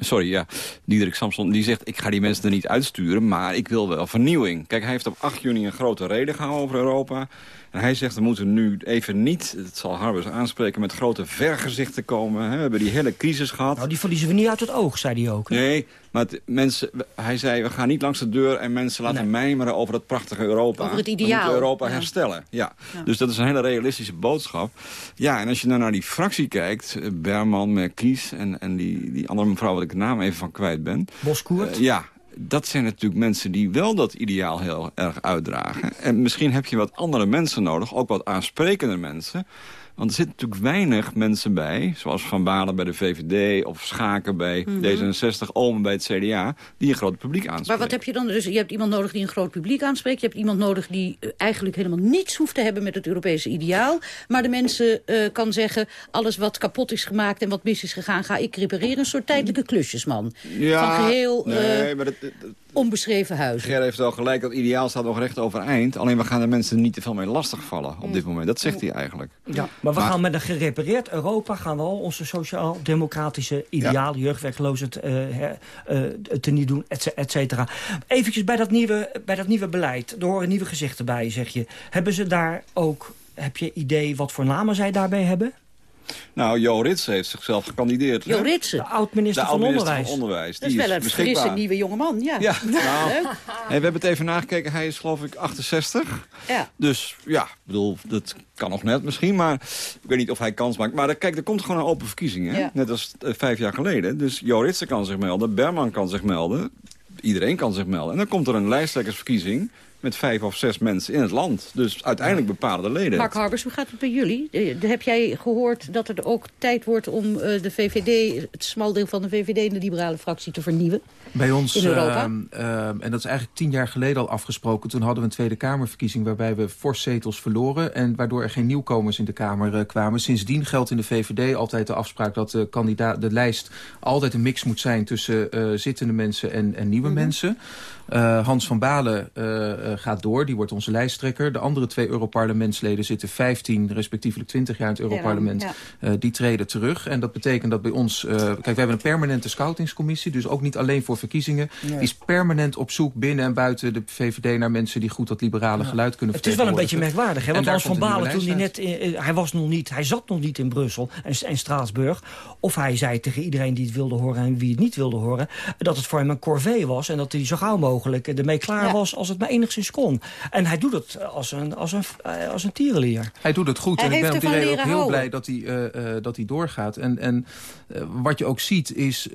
sorry, ja. Diederik Samson, die zegt... ik ga die mensen er niet uitsturen, maar ik wil wel vernieuwing. Kijk, hij heeft op 8 juni een grote reden gehouden over Europa... En hij zegt, we moeten nu even niet, het zal Harbers aanspreken... met grote vergezichten komen. We hebben die hele crisis gehad. Nou, die verliezen we niet uit het oog, zei hij ook. Hè? Nee, maar mensen, hij zei, we gaan niet langs de deur... en mensen laten nee. mijmeren over het prachtige Europa. Over het We ideaal. moeten Europa ja. herstellen, ja. ja. Dus dat is een hele realistische boodschap. Ja, en als je dan naar die fractie kijkt... Berman, Merkies en, en die, die andere mevrouw... wat ik de naam even van kwijt ben. Boskoert? Uh, ja, dat zijn natuurlijk mensen die wel dat ideaal heel erg uitdragen. En misschien heb je wat andere mensen nodig, ook wat aansprekende mensen... Want er zitten natuurlijk weinig mensen bij, zoals Van Balen bij de VVD... of Schaken bij mm -hmm. D66, Omen bij het CDA, die een groot publiek aanspreken. Maar wat heb je dan? Dus je hebt iemand nodig die een groot publiek aanspreekt. Je hebt iemand nodig die eigenlijk helemaal niets hoeft te hebben met het Europese ideaal. Maar de mensen uh, kan zeggen, alles wat kapot is gemaakt en wat mis is gegaan... ga ik repareren. Een soort tijdelijke klusjesman. Ja, Van geheel... Nee, uh, maar dat, dat, onbeschreven huizen. Ger heeft wel gelijk, dat ideaal staat nog recht overeind. Alleen we gaan de mensen niet te veel mee lastigvallen op dit moment. Dat zegt hij eigenlijk. Ja, maar we maar, gaan met een gerepareerd Europa... gaan we al onze sociaal-democratische idealen... Ja. jeugdwerkloosheid uh, uh, teniet doen, et cetera. Eventjes bij dat, nieuwe, bij dat nieuwe beleid. Er horen nieuwe gezichten bij, zeg je. Hebben ze daar ook... Heb je idee wat voor namen zij daarbij hebben? Nou, Jo Ritsen heeft zichzelf gekandideerd. Jo Ritsen? De oud-minister van, oud Onderwijs. van Onderwijs. Dat is wel een frisse nieuwe jongeman, ja. ja [laughs] nou, hey, we hebben het even nagekeken. Hij is geloof ik 68. Ja. Dus ja, ik bedoel, dat kan nog net misschien. Maar ik weet niet of hij kans maakt. Maar kijk, er komt gewoon een open verkiezing. Hè? Ja. Net als uh, vijf jaar geleden. Dus Jo Ritsen kan zich melden. Berman kan zich melden. Iedereen kan zich melden. En dan komt er een lijsttrekkersverkiezing met vijf of zes mensen in het land. Dus uiteindelijk bepalen de leden. Mark Harbers, hoe gaat het bij jullie? Heb jij gehoord dat er ook tijd wordt om uh, de VVD... het smal deel van de VVD in de liberale fractie te vernieuwen? Bij ons, in Europa? Uh, uh, en dat is eigenlijk tien jaar geleden al afgesproken. Toen hadden we een Tweede Kamerverkiezing waarbij we fors zetels verloren. En waardoor er geen nieuwkomers in de Kamer kwamen. Sindsdien geldt in de VVD altijd de afspraak dat de, kandidaat, de lijst altijd een mix moet zijn tussen zittende mensen en, en nieuwe mm -hmm. mensen. Uh, Hans van Balen uh, uh, gaat door, die wordt onze lijsttrekker. De andere twee Europarlementsleden zitten 15, respectievelijk 20 jaar in het Europarlement. Ja, ja. die treden terug. En dat betekent dat bij ons... kijk, we hebben een permanente scoutingscommissie. Dus ook niet alleen voor verkiezingen. Nee. Die is permanent op zoek binnen en buiten de VVD... naar mensen die goed dat liberale ja. geluid kunnen Het is wel een beetje merkwaardig. Hè? Want Hans van Balen, toen hij net... In, hij, was nog niet, hij zat nog niet in Brussel en, en Straatsburg. Of hij zei tegen iedereen die het wilde horen en wie het niet wilde horen... dat het voor hem een corvée was en dat hij zo gauw mogelijk mogelijk ermee klaar ja. was als het maar enigszins kon. En hij doet het als een, als een, als een tierenlier. Hij doet het goed. Hij en ik ben op die reden ook heel houden. blij dat hij, uh, uh, dat hij doorgaat. En, en uh, wat je ook ziet is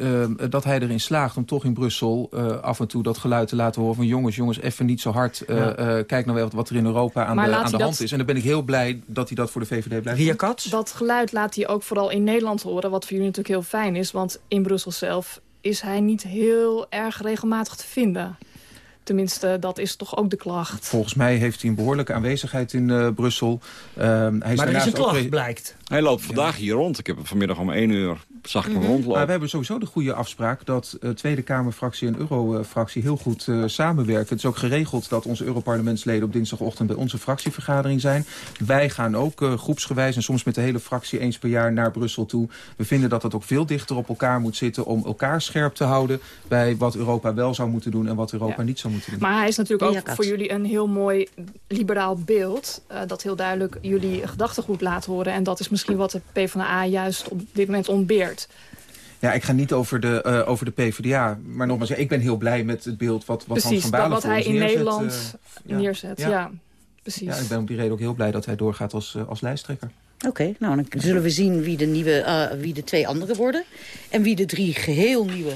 dat hij erin slaagt om toch in Brussel af en toe dat geluid te laten horen van jongens, jongens, even niet zo hard. Ja. kijk nou wel wat er in Europa aan maar de, aan de hand dat... is. En dan ben ik heel blij dat hij dat voor de VVD blijft Ria Katz? Dat geluid laat hij ook vooral in Nederland horen. Wat voor jullie natuurlijk heel fijn is. Want in Brussel zelf is hij niet heel erg regelmatig te vinden. Tenminste, dat is toch ook de klacht. Volgens mij heeft hij een behoorlijke aanwezigheid in uh, Brussel. Uh, hij is maar er is een klacht, ook... blijkt. Hij loopt vandaag hier rond. Ik heb hem vanmiddag om 1 uur zag ik hem mm -hmm. rondlopen. Maar we hebben sowieso de goede afspraak dat uh, Tweede Kamerfractie en Eurofractie heel goed uh, samenwerken. Het is ook geregeld dat onze Europarlementsleden op dinsdagochtend bij onze fractievergadering zijn. Wij gaan ook uh, groepsgewijs en soms met de hele fractie eens per jaar naar Brussel toe. We vinden dat het ook veel dichter op elkaar moet zitten om elkaar scherp te houden bij wat Europa wel zou moeten doen en wat Europa ja. niet zou moeten doen. Maar hij is natuurlijk ook voor jullie een heel mooi liberaal beeld uh, dat heel duidelijk jullie gedachtegoed laat horen. En dat is misschien wat de PvdA juist op dit moment ontbeert. Ja, ik ga niet over de, uh, over de PvdA. Maar nogmaals, ik ben heel blij met het beeld wat, wat precies, Hans van Balen wat hij in neerzet, Nederland uh, neerzet. Ja. ja. precies. Ja, ik ben op die reden ook heel blij dat hij doorgaat als, uh, als lijsttrekker. Oké, okay, nou dan zullen we zien wie de, nieuwe, wie de twee anderen worden. En wie de drie geheel nieuwe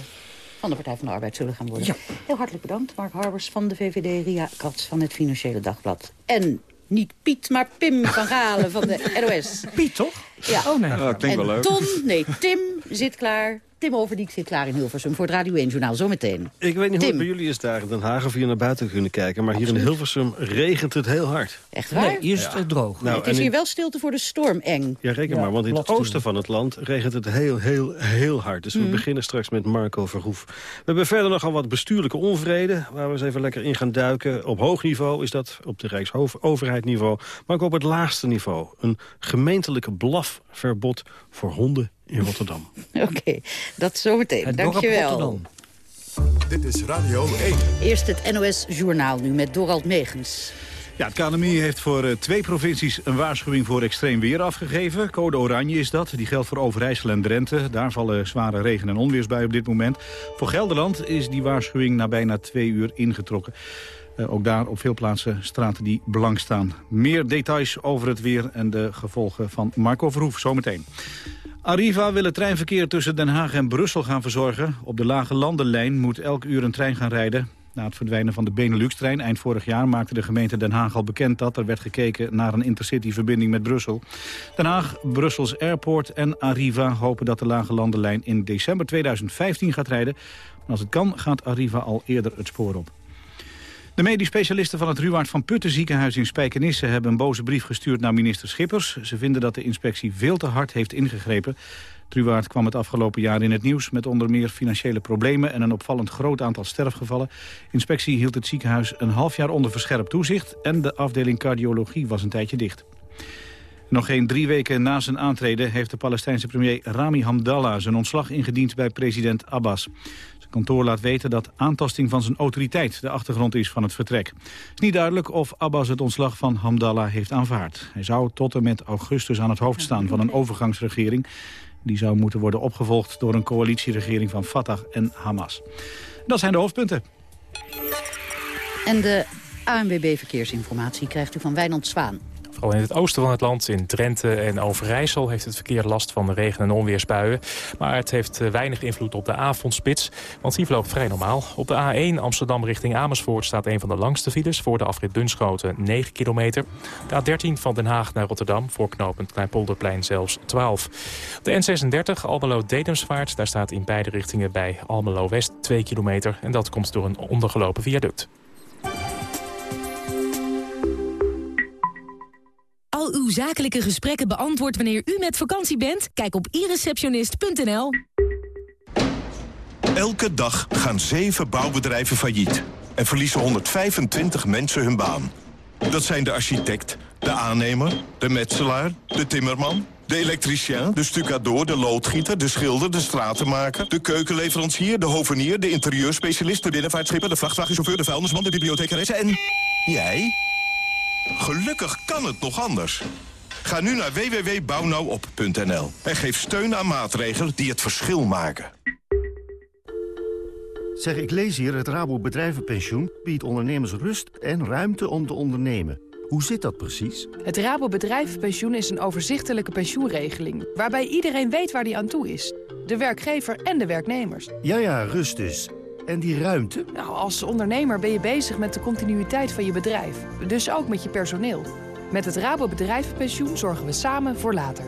van de Partij van de Arbeid zullen gaan worden. Heel hartelijk bedankt, Mark Harbers van de VVD, Ria Katz van het Financiële Dagblad. En niet Piet, maar Pim van Galen van de [laughs] NOS. Piet, toch? Ja. Oh nee. Ja, klinkt wel en leuk. Ton, nee, Tim zit klaar. Tim Overdiek zit klaar in Hilversum voor het Radio 1-journaal. Zometeen. Ik weet niet hoe het bij jullie is daar in Den Haag of hier naar buiten kunnen kijken. Maar hier in Hilversum regent het heel hard. Echt waar? Nee, hier is het droog. Nou, het is hier in- wel stilte voor de storm, eng. Ja, reken Ja, maar, want in het oosten van het land regent het heel, heel, heel hard. Dus we Mhm. beginnen straks met Marco Verhoef. We hebben verder nogal wat bestuurlijke onvrede... waar we eens even lekker in gaan duiken. Op hoog niveau is dat, op de Rijksoverheidniveau... maar ook op het laagste niveau. Een gemeentelijke blafverbod voor honden in Rotterdam. [laughs] Oké, dat zometeen. Het dorp Dankjewel. Rotterdam. Dit is Radio 1. Eerst het NOS-journaal nu met Dorald Megens. Ja, het KNMI heeft voor eh, twee provincies een waarschuwing voor extreem weer afgegeven. Code oranje is dat. Die geldt voor Overijssel en Drenthe. Daar vallen zware regen- en onweersbuien op dit moment. Voor Gelderland is die waarschuwing na bijna twee uur ingetrokken. Eh, ook daar op veel plaatsen straten die blank staan. Meer details over het weer en de gevolgen van Marco Verhoef zometeen. Arriva wil het treinverkeer tussen Den Haag en Brussel gaan verzorgen. Op de lage landenlijn moet elk uur een trein gaan rijden. Na het verdwijnen van de Benelux-trein eind vorig jaar maakte de gemeente Den Haag al bekend dat er werd gekeken naar een intercity-verbinding met Brussel. Den Haag, Brussels Airport en Arriva hopen dat de lage landenlijn in december 2015 gaat rijden. En als het kan gaat Arriva al eerder het spoor op. De medisch specialisten van het Ruwaard van Putten ziekenhuis in Spijkenisse hebben een boze brief gestuurd naar minister Schippers. Ze vinden dat de inspectie veel te hard heeft ingegrepen. Het Ruwaard kwam het afgelopen jaar in het nieuws met onder meer financiële problemen en een opvallend groot aantal sterfgevallen. Inspectie hield het ziekenhuis een half jaar onder verscherpt toezicht en de afdeling cardiologie was een tijdje dicht. Nog geen drie weken na zijn aantreden heeft de Palestijnse premier Rami Hamdallah zijn ontslag ingediend bij president Abbas. Kantoor laat weten dat aantasting van zijn autoriteit de achtergrond is van het vertrek. Het is niet duidelijk of Abbas het ontslag van Hamdallah heeft aanvaard. Hij zou tot en met augustus aan het hoofd staan van een overgangsregering. Die zou moeten worden opgevolgd door een coalitieregering van Fatah en Hamas. Dat zijn de hoofdpunten. En de ANWB Verkeersinformatie krijgt u van Wijnand Zwaan. Vooral in het oosten van het land, in Drenthe en Overijssel... heeft het verkeer last van de regen- en onweersbuien. Maar het heeft eh, weinig invloed op de avondspits, want die verloopt vrij normaal. Op de A1 Amsterdam richting Amersfoort staat een van de langste files... voor de afrit Bunschoten 9 kilometer. De A13 van Den Haag naar Rotterdam, voor knooppunt Kleinpolderplein zelfs 12. De N36 Almelo-Dedemsvaart, daar staat in beide richtingen bij Almelo-West 2 kilometer. En dat komt door een ondergelopen viaduct. Zakelijke gesprekken beantwoord wanneer u met vakantie bent? Kijk op ireceptionist.nl. Elke dag gaan zeven bouwbedrijven failliet en verliezen 125 mensen hun baan. Dat zijn de architect, de aannemer, de metselaar, de timmerman, de elektricien, de stucador, de loodgieter, de schilder, de stratenmaker, de keukenleverancier, de hovenier, de interieurspecialist, de binnenvaartschipper, de vrachtwagenchauffeur, de vuilnisman, de bibliothecaresse en jij? Gelukkig kan het nog anders. Ga nu naar www.bouwnauwop.nl en geef steun aan maatregelen die het verschil maken. Zeg, ik lees hier, het Rabo Bedrijvenpensioen biedt ondernemers rust en ruimte om te ondernemen. Hoe zit dat precies? Het Rabo Bedrijvenpensioen is een overzichtelijke pensioenregeling... waarbij iedereen weet waar die aan toe is. De werkgever en de werknemers. Ja, ja, rust dus. En die ruimte? Nou, als ondernemer ben je bezig met de continuïteit van je bedrijf. Dus ook met je personeel. Met het Rabo Bedrijvenpensioen zorgen we samen voor later.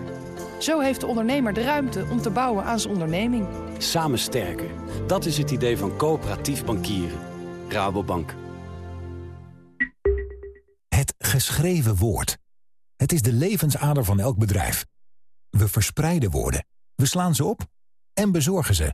Zo heeft de ondernemer de ruimte om te bouwen aan zijn onderneming. Samen sterker. Dat is het idee van coöperatief bankieren. Rabobank. Het geschreven woord. Het is de levensader van elk bedrijf. We verspreiden woorden, we slaan ze op en bezorgen ze.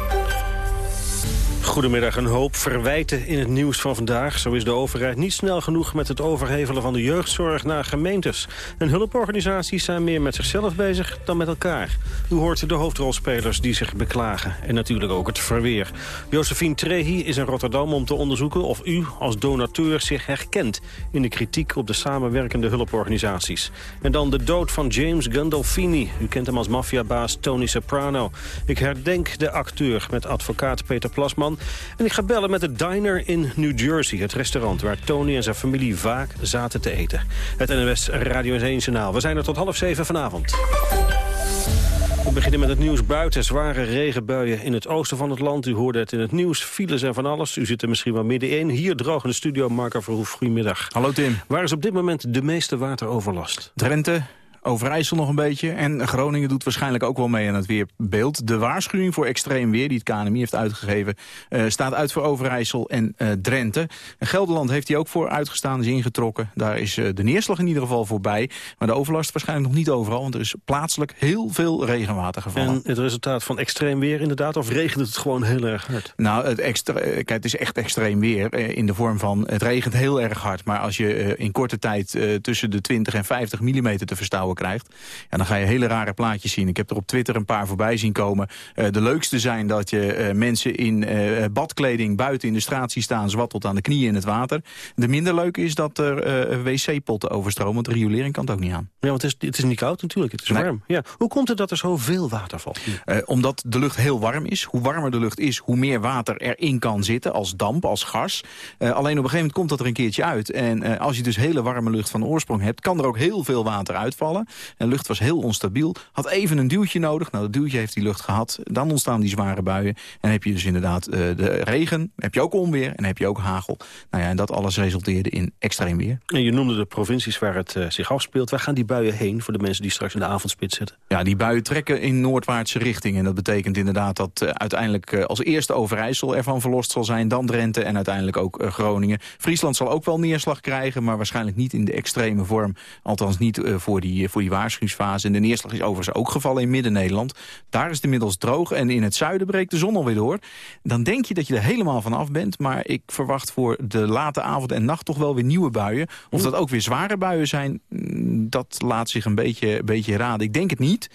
Goedemiddag, een hoop verwijten in het nieuws van vandaag. Zo is de overheid niet snel genoeg met het overhevelen van de jeugdzorg naar gemeentes. En hulporganisaties zijn meer met zichzelf bezig dan met elkaar. U hoort de hoofdrolspelers die zich beklagen. En natuurlijk ook het verweer. Josephine Trehi is in Rotterdam om te onderzoeken of u als donateur zich herkent... in de kritiek op de samenwerkende hulporganisaties. En dan de dood van James Gandolfini. U kent hem als maffiabaas Tony Soprano. Ik herdenk de acteur met advocaat Peter Plasman en ik ga bellen met de Diner in New Jersey, het restaurant... waar Tony en zijn familie vaak zaten te eten. Het NWS Radio 1 Journaal. We zijn er tot half zeven vanavond. We beginnen met het nieuws buiten. Zware regenbuien in het oosten van het land. U hoorde het in het nieuws. Files en van alles. U zit er misschien wel middenin. Hier droog in de studio, Marco Verhoef. Goedemiddag. Hallo Tim. Waar is op dit moment de meeste wateroverlast? Drenthe, Overijssel nog een beetje. En Groningen doet waarschijnlijk ook wel mee aan het weerbeeld. De waarschuwing voor extreem weer die het KNMI heeft uitgegeven... Uh, staat uit voor Overijssel en uh, Drenthe. En Gelderland heeft hij ook voor uitgestaan, is ingetrokken. Daar is uh, de neerslag in ieder geval voorbij. Maar de overlast waarschijnlijk nog niet overal... want er is plaatselijk heel veel regenwater gevallen. En het resultaat van extreem weer inderdaad? Of regent het gewoon heel erg hard? Nou, het, extra, kijk, het is echt extreem weer in de vorm van... het regent heel erg hard. Maar als je in korte tijd tussen de 20 en 50 mm te verstouwen krijgt... Ja, dan ga je hele rare plaatjes zien. Ik heb er op Twitter een paar voorbij zien komen. Uh, de leukste zijn dat je uh, mensen in uh, badkleding buiten in de straat ziet staan... zwart tot aan de knieën in het water. De minder leuke is dat er wc-potten overstromen. Want de riolering kan het ook niet aan. Ja, want het is, het is niet koud natuurlijk. Het is nee. warm. Ja. Hoe komt het dat er zoveel water valt? omdat de lucht heel warm is. Hoe warmer de lucht is, hoe meer water erin kan zitten. Als damp, als gas. alleen op een gegeven moment komt dat er een keertje uit. En als je dus hele warme lucht van oorsprong hebt... kan er ook heel veel water uitvallen. En lucht was heel onstabiel. Had even een duwtje nodig. Nou, dat duwtje heeft die lucht gehad. Dan ontstaan die zware buien. En heb je dus inderdaad uh, de regen. Heb je ook onweer. En heb je ook hagel. Nou ja, en dat alles resulteerde in extreem weer. En je noemde de provincies waar het uh, zich afspeelt. Waar gaan die buien heen voor de mensen die straks in de avondspit zitten? Ja, die buien trekken in noordwaartse richting. En dat betekent inderdaad dat uh, uiteindelijk als eerste Overijssel ervan verlost zal zijn. Dan Drenthe en uiteindelijk ook Groningen. Friesland zal ook wel neerslag krijgen. Maar waarschijnlijk niet in de extreme vorm. Althans niet voor die, voor die waarschuwing waarschuwingsfase. En de neerslag is overigens ook gevallen in Midden-Nederland. Daar is het inmiddels droog en in het zuiden breekt de zon alweer door. Dan denk je dat je er helemaal van af bent. Maar ik verwacht voor de late avond en nacht toch wel weer nieuwe buien. Of dat ook weer zware buien zijn, mm, dat laat zich een beetje, een beetje raden. Ik denk het niet.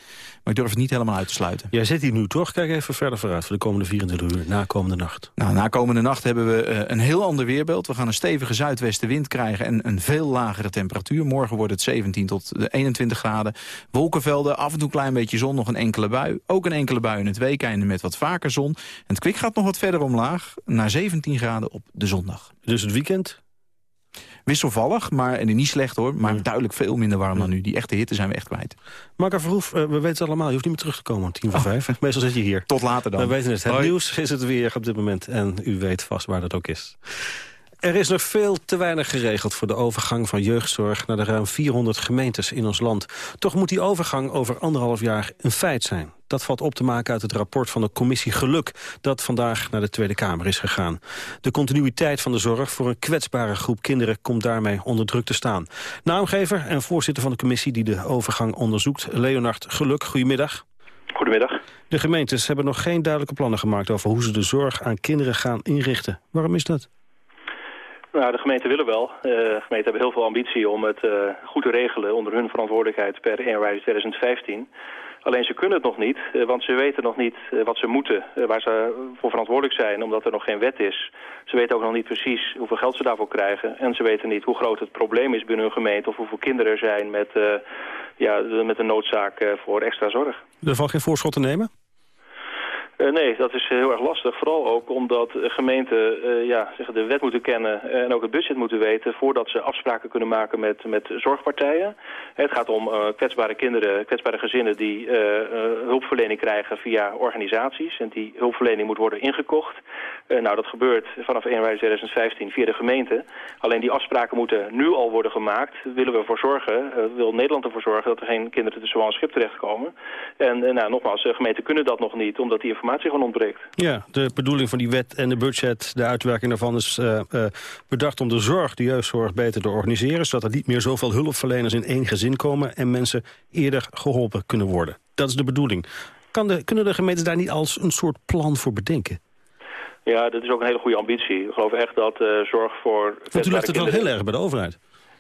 Maar ik durf het niet helemaal uit te sluiten. Jij zit hier nu toch? Kijk even verder vooruit voor de komende 24 uur, na komende nacht. Nou, na komende nacht hebben we uh, een heel ander weerbeeld. We gaan een stevige zuidwestenwind krijgen en een veel lagere temperatuur. Morgen wordt het 17 tot 21 graden. Wolkenvelden, af en toe een klein beetje zon, nog een enkele bui. Ook een enkele bui in het weekende met wat vaker zon. En het kwik gaat nog wat verder omlaag, naar 17 graden op de zondag. Dus het weekend wisselvallig, maar en niet slecht hoor. Maar duidelijk veel minder warm dan nu. Die echte hitte zijn we echt kwijt. Marco Verhoef, uh, we weten het allemaal. Je hoeft niet meer terug te komen om tien voor oh. vijf. [laughs] Meestal zit je hier. Tot later dan. We weten het. Het Hoi. nieuws is het weer op dit moment. En u weet vast waar dat ook is. Er is nog veel te weinig geregeld voor de overgang van jeugdzorg... naar de ruim 400 gemeentes in ons land. Toch moet die overgang over anderhalf jaar een feit zijn. Dat valt op te maken uit het rapport van de commissie Geluk... dat vandaag naar de Tweede Kamer is gegaan. De continuïteit van de zorg voor een kwetsbare groep kinderen... komt daarmee onder druk te staan. Naamgever en voorzitter van de commissie die de overgang onderzoekt... Leonard Geluk, goedemiddag. Goedemiddag. De gemeentes hebben nog geen duidelijke plannen gemaakt... over hoe ze de zorg aan kinderen gaan inrichten. Waarom is dat? Nou, de gemeenten willen wel. Uh, de gemeenten hebben heel veel ambitie om het uh, goed te regelen onder hun verantwoordelijkheid per 1 januari 2015. Alleen ze kunnen het nog niet, uh, want ze weten nog niet wat ze moeten, waar ze voor verantwoordelijk zijn, omdat er nog geen wet is. Ze weten ook nog niet precies hoeveel geld ze daarvoor krijgen. En ze weten niet hoe groot het probleem is binnen hun gemeente of hoeveel kinderen er zijn met, ja, met een noodzaak voor extra zorg. Er valt geen voorschot te nemen? Uh, nee, dat is heel erg lastig. Vooral ook omdat gemeenten uh, ja, zeggen de wet moeten kennen en ook het budget moeten weten... voordat ze afspraken kunnen maken met, met zorgpartijen. Het gaat om kwetsbare kinderen, kwetsbare gezinnen die hulpverlening krijgen via organisaties. En die hulpverlening moet worden ingekocht. nou, dat gebeurt vanaf 1 januari 2015 via de gemeente. Alleen die afspraken moeten nu al worden gemaakt. Willen we ervoor zorgen, wil Nederland ervoor zorgen... dat er geen kinderen tussen wal en schip terechtkomen. En nou, nogmaals, gemeenten kunnen dat nog niet, omdat die informatie informatie gewoon ontbreekt. Ja, de bedoeling van die wet en de budget, de uitwerking daarvan is uh, uh, bedacht om de zorg, de jeugdzorg, beter te organiseren. Zodat er niet meer zoveel hulpverleners in één gezin komen en mensen eerder geholpen kunnen worden. Dat is de bedoeling. Kan de, kunnen de gemeenten daar niet als een soort plan voor bedenken? Ja, dat is ook een hele goede ambitie. Ik geloof echt dat zorg voor... Want u legt het wel heel erg bij de overheid.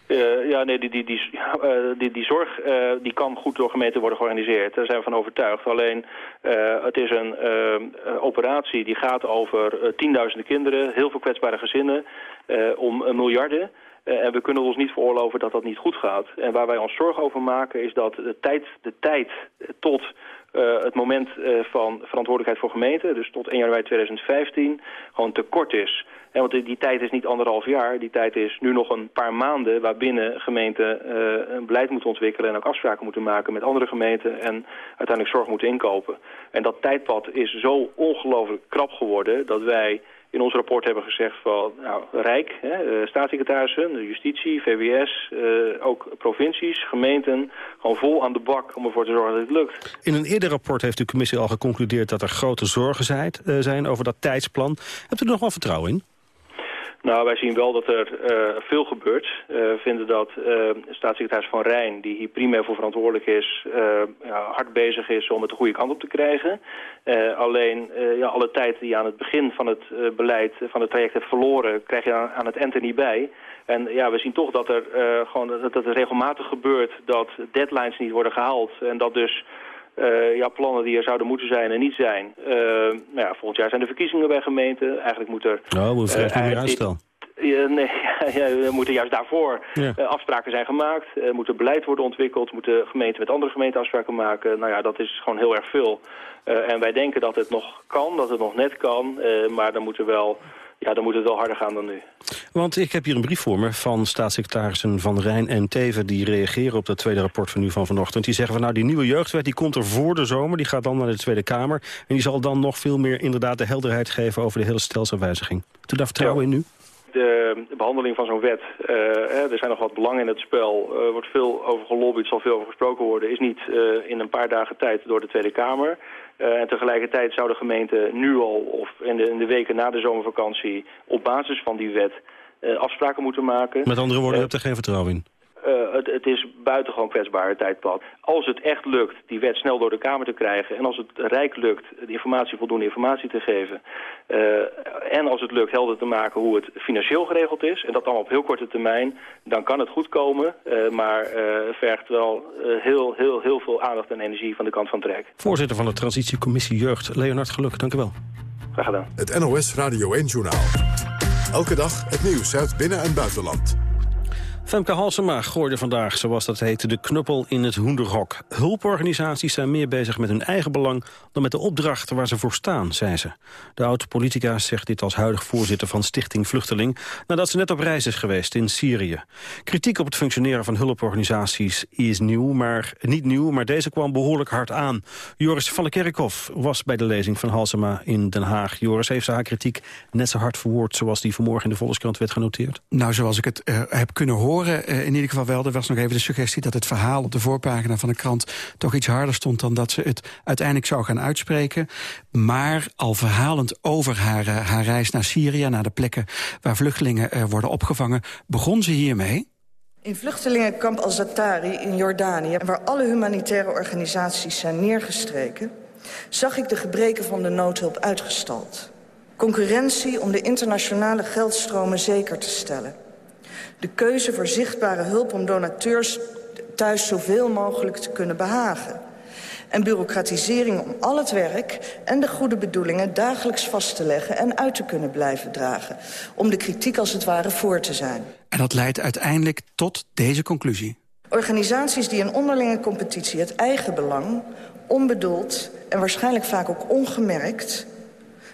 Uh, ja, nee, die, die, die, uh, die, die zorg uh, die kan goed door gemeenten worden georganiseerd. Daar zijn we van overtuigd. Alleen, het is een operatie die gaat over tienduizenden kinderen, heel veel kwetsbare gezinnen, om miljarden. En we kunnen ons niet veroorloven dat dat niet goed gaat. En waar wij ons zorgen over maken is dat de tijd, de tijd tot het moment van verantwoordelijkheid voor gemeenten, dus tot 1 januari 2015, gewoon te kort is want die, tijd is niet anderhalf jaar. Die tijd is nu nog een paar maanden waarbinnen gemeenten een beleid moeten ontwikkelen... en ook afspraken moeten maken met andere gemeenten... en uiteindelijk zorg moeten inkopen. En dat tijdpad is zo ongelooflijk krap geworden... dat wij in ons rapport hebben gezegd van nou, Rijk, hè, eh, staatssecretarissen, justitie, VWS, uh, ook provincies, gemeenten, gewoon vol aan de bak om ervoor te zorgen dat het lukt. In een eerder rapport heeft de commissie al geconcludeerd dat er grote zorgen zijn over dat tijdsplan. Hebt u er nog wel vertrouwen in? Nou, wij zien wel dat er uh, veel gebeurt. Uh, we vinden dat uh, staatssecretaris Van Rijn, die hier primair voor verantwoordelijk is, ja, hard bezig is om het de goede kant op te krijgen. alleen ja, alle tijd die je aan het begin van het beleid, van het traject hebt verloren, krijg je aan, aan het enter niet bij. En ja, we zien toch dat er gewoon dat, dat het regelmatig gebeurt dat deadlines niet worden gehaald. En dat dus uh, ja, plannen die er zouden moeten zijn en niet zijn. Uh, nou ja, volgend jaar zijn de verkiezingen bij gemeenten. Eigenlijk moet er... Oh, moet uh, meer uitstel. Nee, [laughs] ja, er moeten juist daarvoor ja. afspraken zijn gemaakt. Er moet er beleid worden ontwikkeld. Moeten gemeenten met andere gemeenten afspraken maken. Nou ja, dat is gewoon heel erg veel. en wij denken dat het nog kan, dat het nog net kan. maar dan moeten wel ja, dan moet het wel harder gaan dan nu. Want ik heb hier een brief voor me van staatssecretarissen Van Rijn en Teven... die reageren op dat tweede rapport van u van vanochtend. Die zeggen van nou, die nieuwe jeugdwet die komt er voor de zomer. Die gaat dan naar de Tweede Kamer. En die zal dan nog veel meer inderdaad de helderheid geven... over de hele stelselwijziging. Doe daar vertrouwen in nu? De, behandeling van zo'n wet, uh, er zijn nog wat belangen in het spel, er uh, wordt veel over gelobbyd, zal veel over gesproken worden, is niet uh, in een paar dagen tijd door de Tweede Kamer. En tegelijkertijd zou de gemeente nu al, of in de, in de weken na de zomervakantie, op basis van die wet afspraken moeten maken. Met andere woorden, je hebt er geen vertrouwen in? Uh, het, het, is buitengewoon kwetsbaar, tijdpad. Als het echt lukt die wet snel door de Kamer te krijgen... en als het Rijk lukt de informatie voldoende informatie te geven... Uh, en als het lukt helder te maken hoe het financieel geregeld is... en dat allemaal op heel korte termijn, dan kan het goed komen... Uh, maar vergt wel heel, heel, heel veel aandacht en energie van de kant van het Rijk. Voorzitter van de Transitiecommissie Jeugd, Leonard Geluk, dank u wel. Graag gedaan. Het NOS Radio 1-journaal. Elke dag het nieuws uit binnen- en buitenland. Femke Halsema gooide vandaag, zoals dat heet, de knuppel in het hoenderhok. Hulporganisaties zijn meer bezig met hun eigen belang dan met de opdrachten waar ze voor staan, zei ze. De oud-politica zegt dit als huidig voorzitter van Stichting Vluchteling... nadat ze net op reis is geweest in Syrië. Kritiek op het functioneren van hulporganisaties is nieuw, maar niet nieuw... maar deze kwam behoorlijk hard aan. Joris van der Kerkhof was bij de lezing van Halsema in Den Haag. Joris, heeft haar kritiek net zo hard verwoord... zoals die vanmorgen in de Volkskrant werd genoteerd? Nou, zoals ik het uh, heb kunnen horen uh, in ieder geval wel. Er was nog even de suggestie dat het verhaal op de voorpagina van de krant... toch iets harder stond dan dat ze het uiteindelijk zou gaan uitspreken. Maar al verhalend over haar, uh, haar reis naar Syrië... naar de plekken waar vluchtelingen uh, worden opgevangen... begon ze hiermee... In vluchtelingenkamp al-Zatari in Jordanië... waar alle humanitaire organisaties zijn neergestreken... zag ik de gebreken van de noodhulp uitgestald. Concurrentie om de internationale geldstromen zeker te stellen de keuze voor zichtbare hulp om donateurs thuis zoveel mogelijk te kunnen behagen. En bureaucratisering om al het werk en de goede bedoelingen dagelijks vast te leggen en uit te kunnen blijven dragen. Om de kritiek als het ware voor te zijn. En dat leidt uiteindelijk tot deze conclusie. Organisaties die in onderlinge competitie het eigen belang, onbedoeld en waarschijnlijk vaak ook ongemerkt,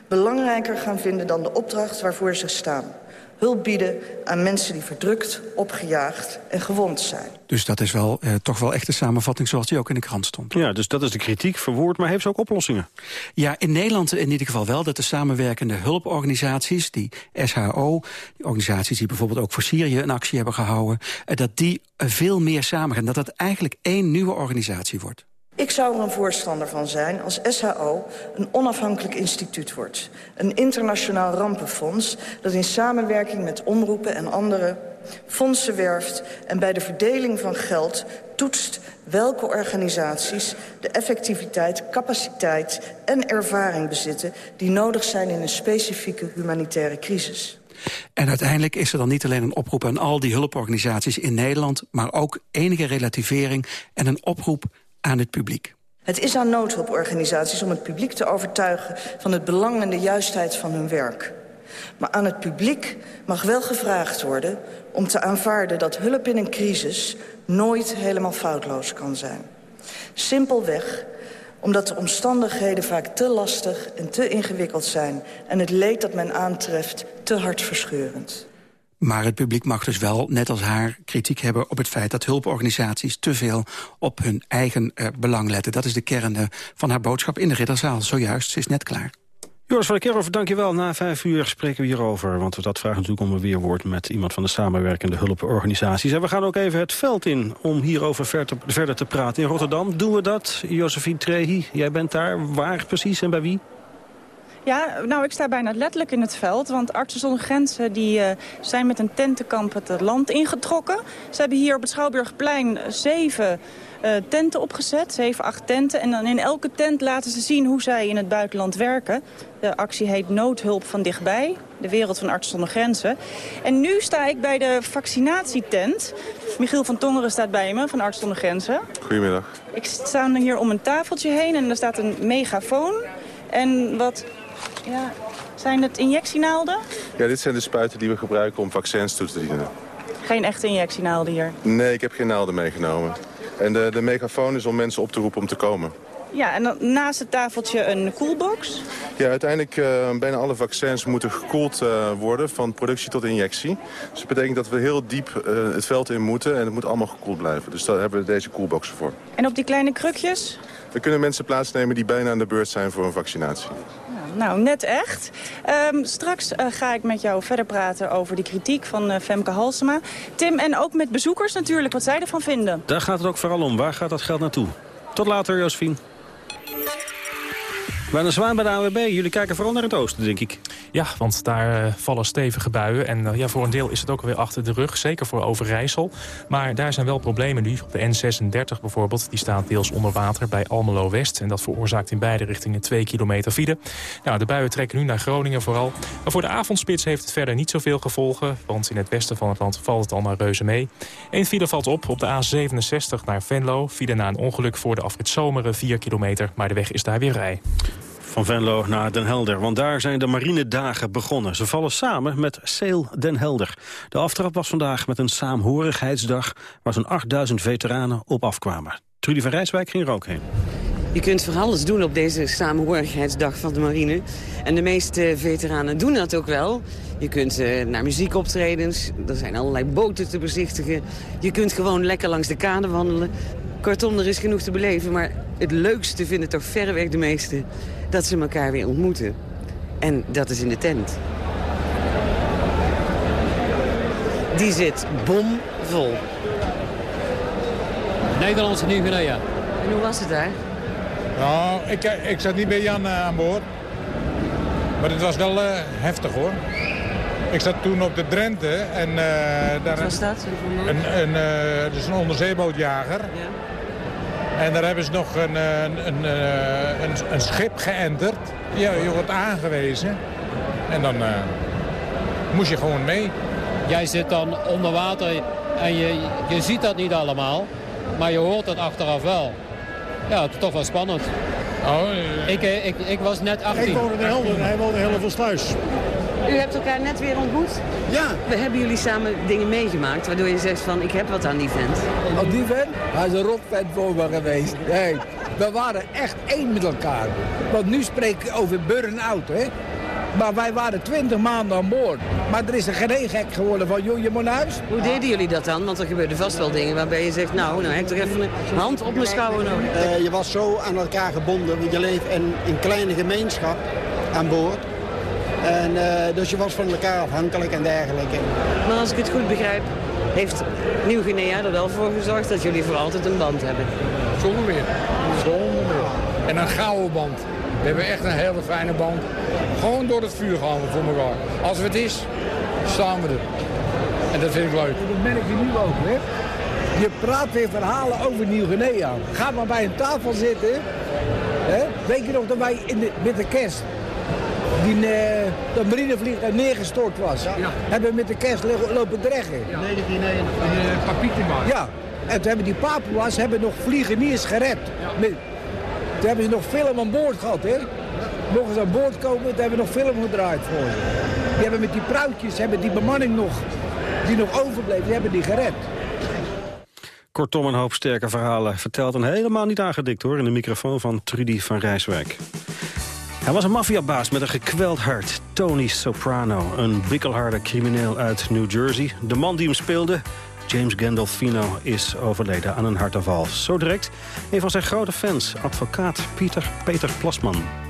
belangrijker gaan vinden dan de opdracht waarvoor ze staan hulp bieden aan mensen die verdrukt, opgejaagd en gewond zijn. Dus dat is wel eh, toch wel echt de samenvatting zoals die ook in de krant stond. Ja, dus dat is de kritiek verwoord, maar heeft ze ook oplossingen? Ja, in Nederland in ieder geval wel. Dat de samenwerkende hulporganisaties, die SHO... die organisaties die bijvoorbeeld ook voor Syrië een actie hebben gehouden... Eh, dat die eh, veel meer samengaan. Dat dat eigenlijk één nieuwe organisatie wordt. Ik zou er een voorstander van zijn als SHO een onafhankelijk instituut wordt. Een internationaal rampenfonds dat in samenwerking met omroepen en andere fondsen werft en bij de verdeling van geld toetst welke organisaties de effectiviteit, capaciteit en ervaring bezitten... die nodig zijn in een specifieke humanitaire crisis. En uiteindelijk is er dan niet alleen een oproep aan al die hulporganisaties in Nederland... maar ook enige relativering en een oproep aan het publiek. Het is aan noodhulporganisaties om het publiek te overtuigen... van het belang en de juistheid van hun werk. Maar aan het publiek mag wel gevraagd worden om te aanvaarden dat hulp in een crisis nooit helemaal foutloos kan zijn. Simpelweg omdat de omstandigheden vaak te lastig en te ingewikkeld zijn... en het leed dat men aantreft te hartverscheurend. Maar het publiek mag dus wel, net als haar, kritiek hebben op het feit dat hulporganisaties te veel op hun eigen uh, belang letten. Dat is de kern uh, van haar boodschap in de Ridderzaal. Zojuist, ze is net klaar. Joris van der Kerkhoff, dankjewel. Na vijf uur spreken we hierover. Want dat vraagt natuurlijk om een weerwoord met iemand van de samenwerkende hulporganisaties. En we gaan ook even het veld in om hierover verder te praten. In Rotterdam doen we dat. Josephine Trehi, jij bent daar. Waar precies en bij wie? Ja, nou, ik sta bijna letterlijk in het veld. Want Artsen zonder Grenzen die, uh, zijn met een tentenkamp het land ingetrokken. Ze hebben hier op het Schouwburgplein zeven uh, tenten opgezet. Zeven, acht tenten. En dan in elke tent laten ze zien hoe zij in het buitenland werken. De actie heet Noodhulp van dichtbij. De wereld van Artsen zonder Grenzen. En nu sta ik bij de vaccinatietent. Michiel van Tongeren staat bij me van Artsen zonder Grenzen. Goedemiddag. Ik sta hier om een tafeltje heen en er staat een megafoon. En wat ja, zijn het injectienaalden? Ja, dit zijn de spuiten die we gebruiken om vaccins toe te dienen. Geen echte injectienaalden hier? Nee, ik heb geen naalden meegenomen. En de, de megafoon is om mensen op te roepen om te komen. Ja, en dan naast het tafeltje een koelbox? Ja, uiteindelijk uh, bijna alle vaccins moeten gekoeld uh, worden van productie tot injectie. Dus dat betekent dat we heel diep uh, het veld in moeten en het moet allemaal gekoeld blijven. Dus daar hebben we deze koelboxen voor. En op die kleine krukjes? Er kunnen mensen plaatsnemen die bijna aan de beurt zijn voor een vaccinatie. Nou, net echt. Um, straks uh, ga ik met jou verder praten over die kritiek van uh, Femke Halsema. Tim, en ook met bezoekers natuurlijk, wat zij ervan vinden. Daar gaat het ook vooral om. Waar gaat dat geld naartoe? Tot later, Josephine. Wijnand Zwaan bij de AWB. Jullie kijken vooral naar het oosten, denk ik. Ja, want daar uh, vallen stevige buien. En uh, ja, voor een deel is het ook alweer achter de rug. Zeker voor Overijssel. Maar daar zijn wel problemen nu. Op de N36 bijvoorbeeld. Die staat deels onder water bij Almelo West. En dat veroorzaakt in beide richtingen 2 kilometer file. Nou, de buien trekken nu naar Groningen vooral. Maar voor de avondspits heeft het verder niet zoveel gevolgen. Want in het westen van het land valt het al maar reuze mee. Eén file valt op op de A67 naar Venlo. File na een ongeluk voor de afrit Zomeren 4 kilometer. Maar de weg is daar weer vrij. Van Venlo naar Den Helder, want daar zijn de marinedagen begonnen. Ze vallen samen met Sail Den Helder. De aftrap was vandaag met een saamhorigheidsdag... waar zo'n 8000 veteranen op afkwamen. Trudy van Rijswijk ging er ook heen. Je kunt van alles doen op deze samenhorigheidsdag van de marine. En de meeste veteranen doen dat ook wel. Je kunt uh, naar muziekoptredens, er zijn allerlei boten te bezichtigen. Je kunt gewoon lekker langs de kade wandelen. Kortom, er is genoeg te beleven, maar het leukste vinden toch verreweg de meesten dat ze elkaar weer ontmoeten. En dat is in de tent. Die zit bomvol. Nederlandse Nieuw-Guinea. En hoe was het daar? Nou, ik, ik zat niet bij Jan uh, aan boord. Maar het was wel uh, heftig hoor. Ik zat toen op de Drenthe. En, uh, daar Wat was dat? Een, een, dus een onderzeebootjager. Ja. En daar hebben ze nog een, een, een, een, een schip geënterd. Ja, je wordt aangewezen. En dan uh, moest je gewoon mee. Jij zit dan onder water en je, je ziet dat niet allemaal. Maar je hoort het achteraf wel. Ja, het is toch wel spannend. Oh, uh, ik, ik, ik was net 18. Ik woonde in Helder en hij woonde in Helleversluis. U hebt elkaar net weer ontmoet? Ja. We hebben jullie samen dingen meegemaakt, waardoor je zegt van ik heb wat aan die vent. Op die vent? Hij is een rotvent voor me geweest. Nee, we waren echt één met elkaar. Want nu spreek ik over burn-out, hè. Maar wij waren twintig maanden aan boord. Maar er is er geen gek geworden van, joh, je moet naar huis. Hoe deden jullie dat dan? Want er gebeurden vast wel dingen waarbij je zegt... nou, nou heb ik toch even een hand op mijn schouder nodig. Uh, je was zo aan elkaar gebonden, want je leeft in een kleine gemeenschap aan boord. En, uh, dus je was van elkaar afhankelijk en dergelijke. Maar als ik het goed begrijp, heeft Nieuw-Guinea er wel voor gezorgd dat jullie voor altijd een band hebben? Zonder meer. Zonder meer. En een gouden band. We hebben echt een hele fijne band. Gewoon door het vuur gaan we voor elkaar. Als het is, staan we er. En dat vind ik leuk. Dat merk je nu ook, hè. Je praat weer verhalen over Nieuw-Guinea. Ga maar bij een tafel zitten. Hè? Weet je nog dat wij in de, met de kerst die uh, dat marinevliegtuig neergestort was. Ja. Hebben we met de kerst lopen dreggen. Ja. 1991. Uh, ja. En toen hebben die Papua's hebben nog vliegeniers gered. Ja. Met, toen hebben ze nog film aan boord gehad, hè. Mogen ze aan boord komen, toen hebben we nog film gedraaid voor ze. Die hebben met die pruitjes, hebben die bemanning nog, die nog overbleef, die hebben die gered. Kortom, een hoop sterke verhalen. Verteld en helemaal niet aangedikt hoor, in de microfoon van Trudy van Rijswijk. Hij was een maffiabaas met een gekweld hart. Tony Soprano, een wikkelharde crimineel uit New Jersey. De man die hem speelde, James Gandolfino, is overleden aan een hartaanval. Zo direct een van zijn grote fans, advocaat Pieter, Peter Plasman.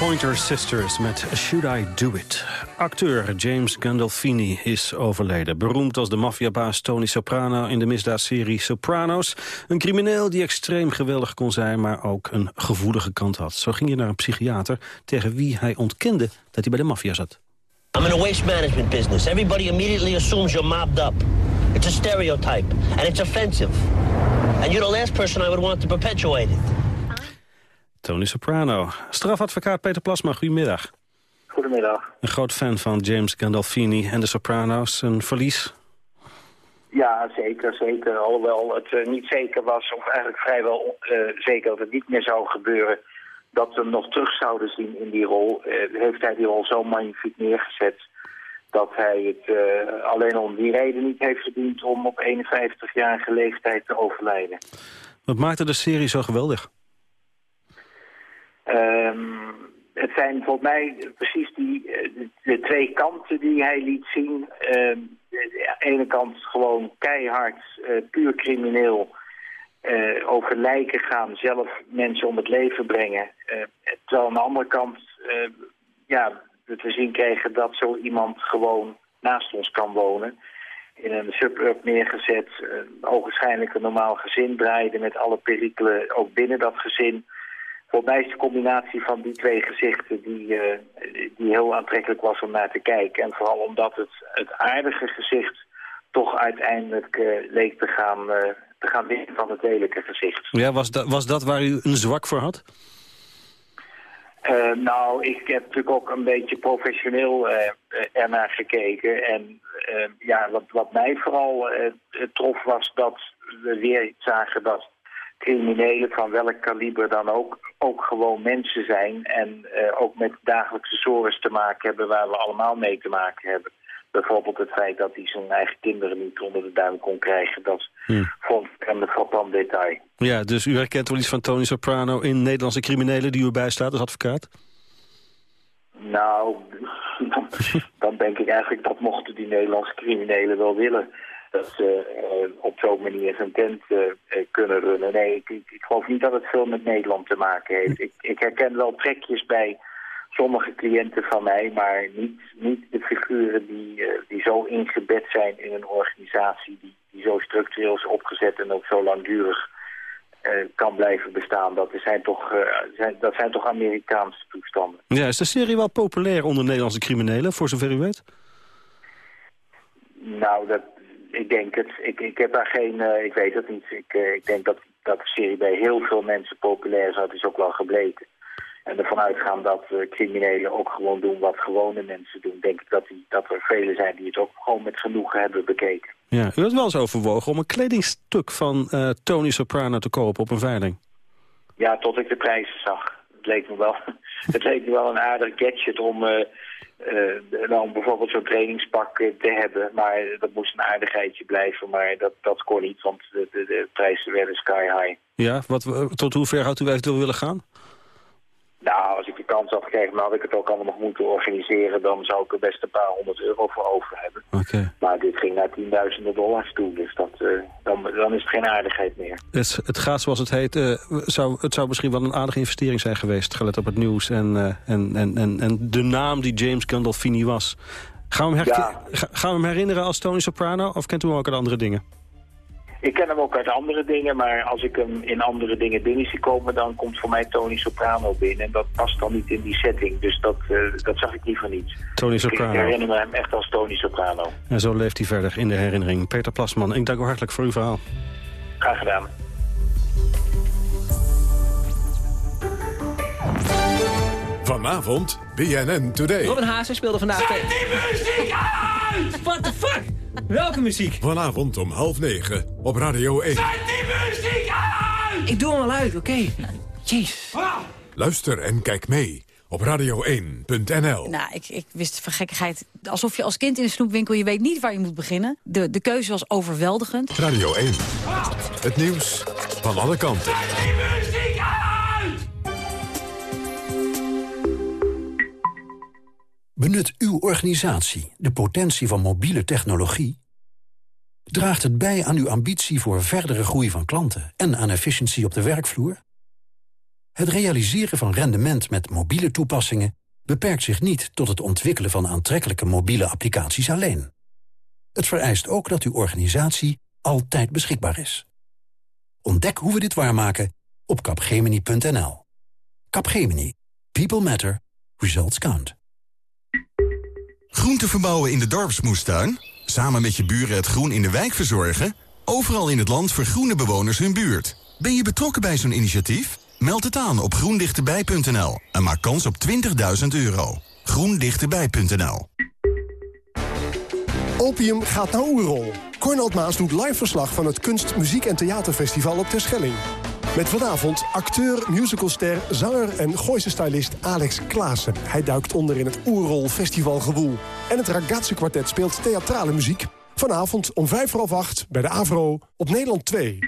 Pointer Sisters met Should I Do It. Acteur James Gandolfini is overleden. Beroemd als de maffiabaas Tony Soprano in de misdaadserie Sopranos. Een crimineel die extreem geweldig kon zijn, maar ook een gevoelige kant had. Zo ging hij naar een psychiater tegen wie hij ontkende dat hij bij de maffia zat. I'm in a waste management business. Everybody immediately assumes you're mobbed up. It's a stereotype, and it's offensive. And you're the last person I would want to perpetuate it. Tony Soprano. Strafadvocaat Peter Plasma, goedemiddag. Goedemiddag. Een groot fan van James Gandolfini en de Sopranos. Een verlies? Ja, zeker, zeker. Alhoewel het uh, niet zeker was, of eigenlijk vrijwel uh, zeker dat het niet meer zou gebeuren... dat we hem nog terug zouden zien in die rol. Uh, heeft hij die rol zo magnifiek neergezet... dat hij het alleen om die reden niet heeft verdiend... om op 51-jarige leeftijd te overlijden. Wat maakte de serie zo geweldig? Um, het zijn volgens mij precies die, de, twee kanten die hij liet zien. Ehm, de ene kant gewoon keihard, puur crimineel uh, over lijken gaan, zelf mensen om het leven brengen. Uh, terwijl aan de andere kant uh, ja, we te zien kregen dat zo iemand gewoon naast ons kan wonen. In een suburb neergezet, ogenschijnlijk een normaal gezin draaide met alle perikelen ook binnen dat gezin. Volgens mij is de combinatie van die twee gezichten die, die heel aantrekkelijk was om naar te kijken. En vooral omdat het, het aardige gezicht toch uiteindelijk leek te gaan te gaan winnen van het lelijke gezicht. Ja, was, dat was dat waar u een zwak voor had? Uh, nou, ik heb natuurlijk ook een beetje professioneel uh, ernaar gekeken. En uh, ja, wat, wat mij vooral trof was dat we weer zagen dat criminelen van welk kaliber dan ook, ook gewoon mensen zijn. En ook met dagelijkse sores te maken hebben waar we allemaal mee te maken hebben. Bijvoorbeeld het feit dat hij zijn eigen kinderen niet onder de duim kon krijgen. Dat hmm. vond ik een frappant detail. Ja, dus u herkent wel iets van Tony Soprano in Nederlandse criminelen die u bijstaat als advocaat? Nou, [laughs] dan, denk ik eigenlijk dat mochten die Nederlandse criminelen wel willen... dat ze uh, op zo'n manier zijn tent uh, kunnen runnen. Nee, ik, ik, geloof niet dat het veel met Nederland te maken heeft. Ik, ik herken wel trekjes bij sommige cliënten van mij, maar niet, niet de figuren die, die zo ingebed zijn in een organisatie die, die zo structureel is opgezet en ook zo langdurig uh, kan blijven bestaan. Dat zijn, toch, uh, zijn, dat zijn toch Amerikaanse toestanden. Ja, is de serie wel populair onder Nederlandse criminelen, voor zover u weet? Nou, dat, ik denk het. Ik, ik heb daar geen, ik weet het niet. Ik, ik denk dat, dat de serie bij heel veel mensen populair is. Dat is ook wel gebleken. En ervan uitgaan dat uh, criminelen ook gewoon doen wat gewone mensen doen. Denk ik dat, die, dat er velen zijn die het ook gewoon met genoegen hebben bekeken. Ja, u had wel eens overwogen om een kledingstuk van Tony Soprano te kopen op een veiling. Ja, tot ik de prijzen zag. Het leek me wel, [laughs] het leek me wel een aardig gadget om, uh, uh, bijvoorbeeld zo'n trainingspak te hebben. Maar dat moest een aardigheidje blijven. Maar dat, dat kon niet, want de, de, de prijzen werden sky high. Ja, wat, tot hoe ver had u eventueel willen gaan? Nou, als ik de kans had gekregen, dan had ik het ook allemaal nog moeten organiseren. Dan zou ik er best een paar honderd euro voor over hebben. Okay. Maar dit ging naar tienduizenden dollars toe. Dus dat, uh, dan, dan is het geen aardigheid meer. Het, het gaat zoals het heet. Uh, zou, het zou misschien wel een aardige investering zijn geweest. Gelet op het nieuws en, uh, en, en, en, en de naam die James Gandolfini was. Gaan we, hem ja. gaan we hem herinneren als Tony Soprano? Of kent u hem ook aan andere dingen? Ik ken hem ook uit andere dingen, maar als ik hem in andere dingen binnen zie komen... dan komt voor mij Tony Soprano binnen. En dat past dan niet in die setting, dus dat, uh, dat zag ik liever niet. Tony Soprano. Ik herinner me hem echt als Tony Soprano. En zo leeft hij verder in de herinnering. Peter Plasman, ik dank u hartelijk voor uw verhaal. Graag gedaan. Vanavond, BNN Today. Robin Haase speelde vandaag... Zet die muziek uit! What the fuck? Welke muziek? Vanavond om half negen op Radio 1. Zet die muziek uit! Ik doe hem al uit, oké. Okay. Jeez. Ah. Luister en kijk mee op radio1.nl. Nou, ik, ik wist van gekkigheid. Alsof je als kind in een snoepwinkel, je weet niet waar je moet beginnen. De, de keuze was overweldigend. Radio 1. Het nieuws van alle kanten. Benut uw organisatie de potentie van mobiele technologie? Draagt het bij aan uw ambitie voor verdere groei van klanten en aan efficiëntie op de werkvloer? Het realiseren van rendement met mobiele toepassingen beperkt zich niet tot het ontwikkelen van aantrekkelijke mobiele applicaties alleen. Het vereist ook dat uw organisatie altijd beschikbaar is. Ontdek hoe we dit waarmaken op capgemini.nl. Capgemini. People matter. Results count. Groente verbouwen in de dorpsmoestuin? Samen met je buren het groen in de wijk verzorgen? Overal in het land vergroenen bewoners hun buurt. Ben je betrokken bij zo'n initiatief? Meld het aan op groendichterbij.nl en maak kans op 20.000 euro. groendichterbij.nl Opium gaat naar Oerol. Cornald Maas doet live verslag van het Kunst, Muziek en Theaterfestival op Terschelling. Met vanavond acteur, musicalster, zanger en Gooise stylist Alex Klaassen. Hij duikt onder in het Oerol festivalgewoel. En het Ragazzi kwartet speelt theatrale muziek. Vanavond om vijf voor half acht bij de AVRO op Nederland 2.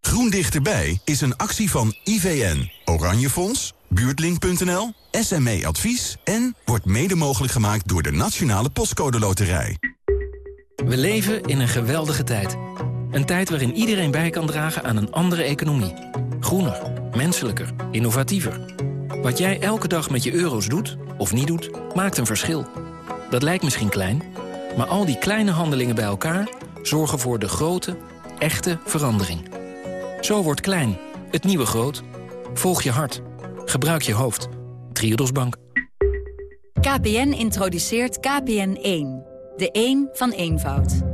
Groen Dichterbij is een actie van IVN, Oranje Fonds, buurtlink.nl, SME Advies... en wordt mede mogelijk gemaakt door de Nationale Postcode Loterij. We leven in een geweldige tijd. Een tijd waarin iedereen bij kan dragen aan een andere economie. Groener, menselijker, innovatiever. Wat jij elke dag met je euro's doet, of niet doet, maakt een verschil. Dat lijkt misschien klein, maar al die kleine handelingen bij elkaar... zorgen voor de grote, echte verandering. Zo wordt klein, het nieuwe groot. Volg je hart. Gebruik je hoofd. Triodos Bank. KPN introduceert KPN1. De 1 van eenvoud.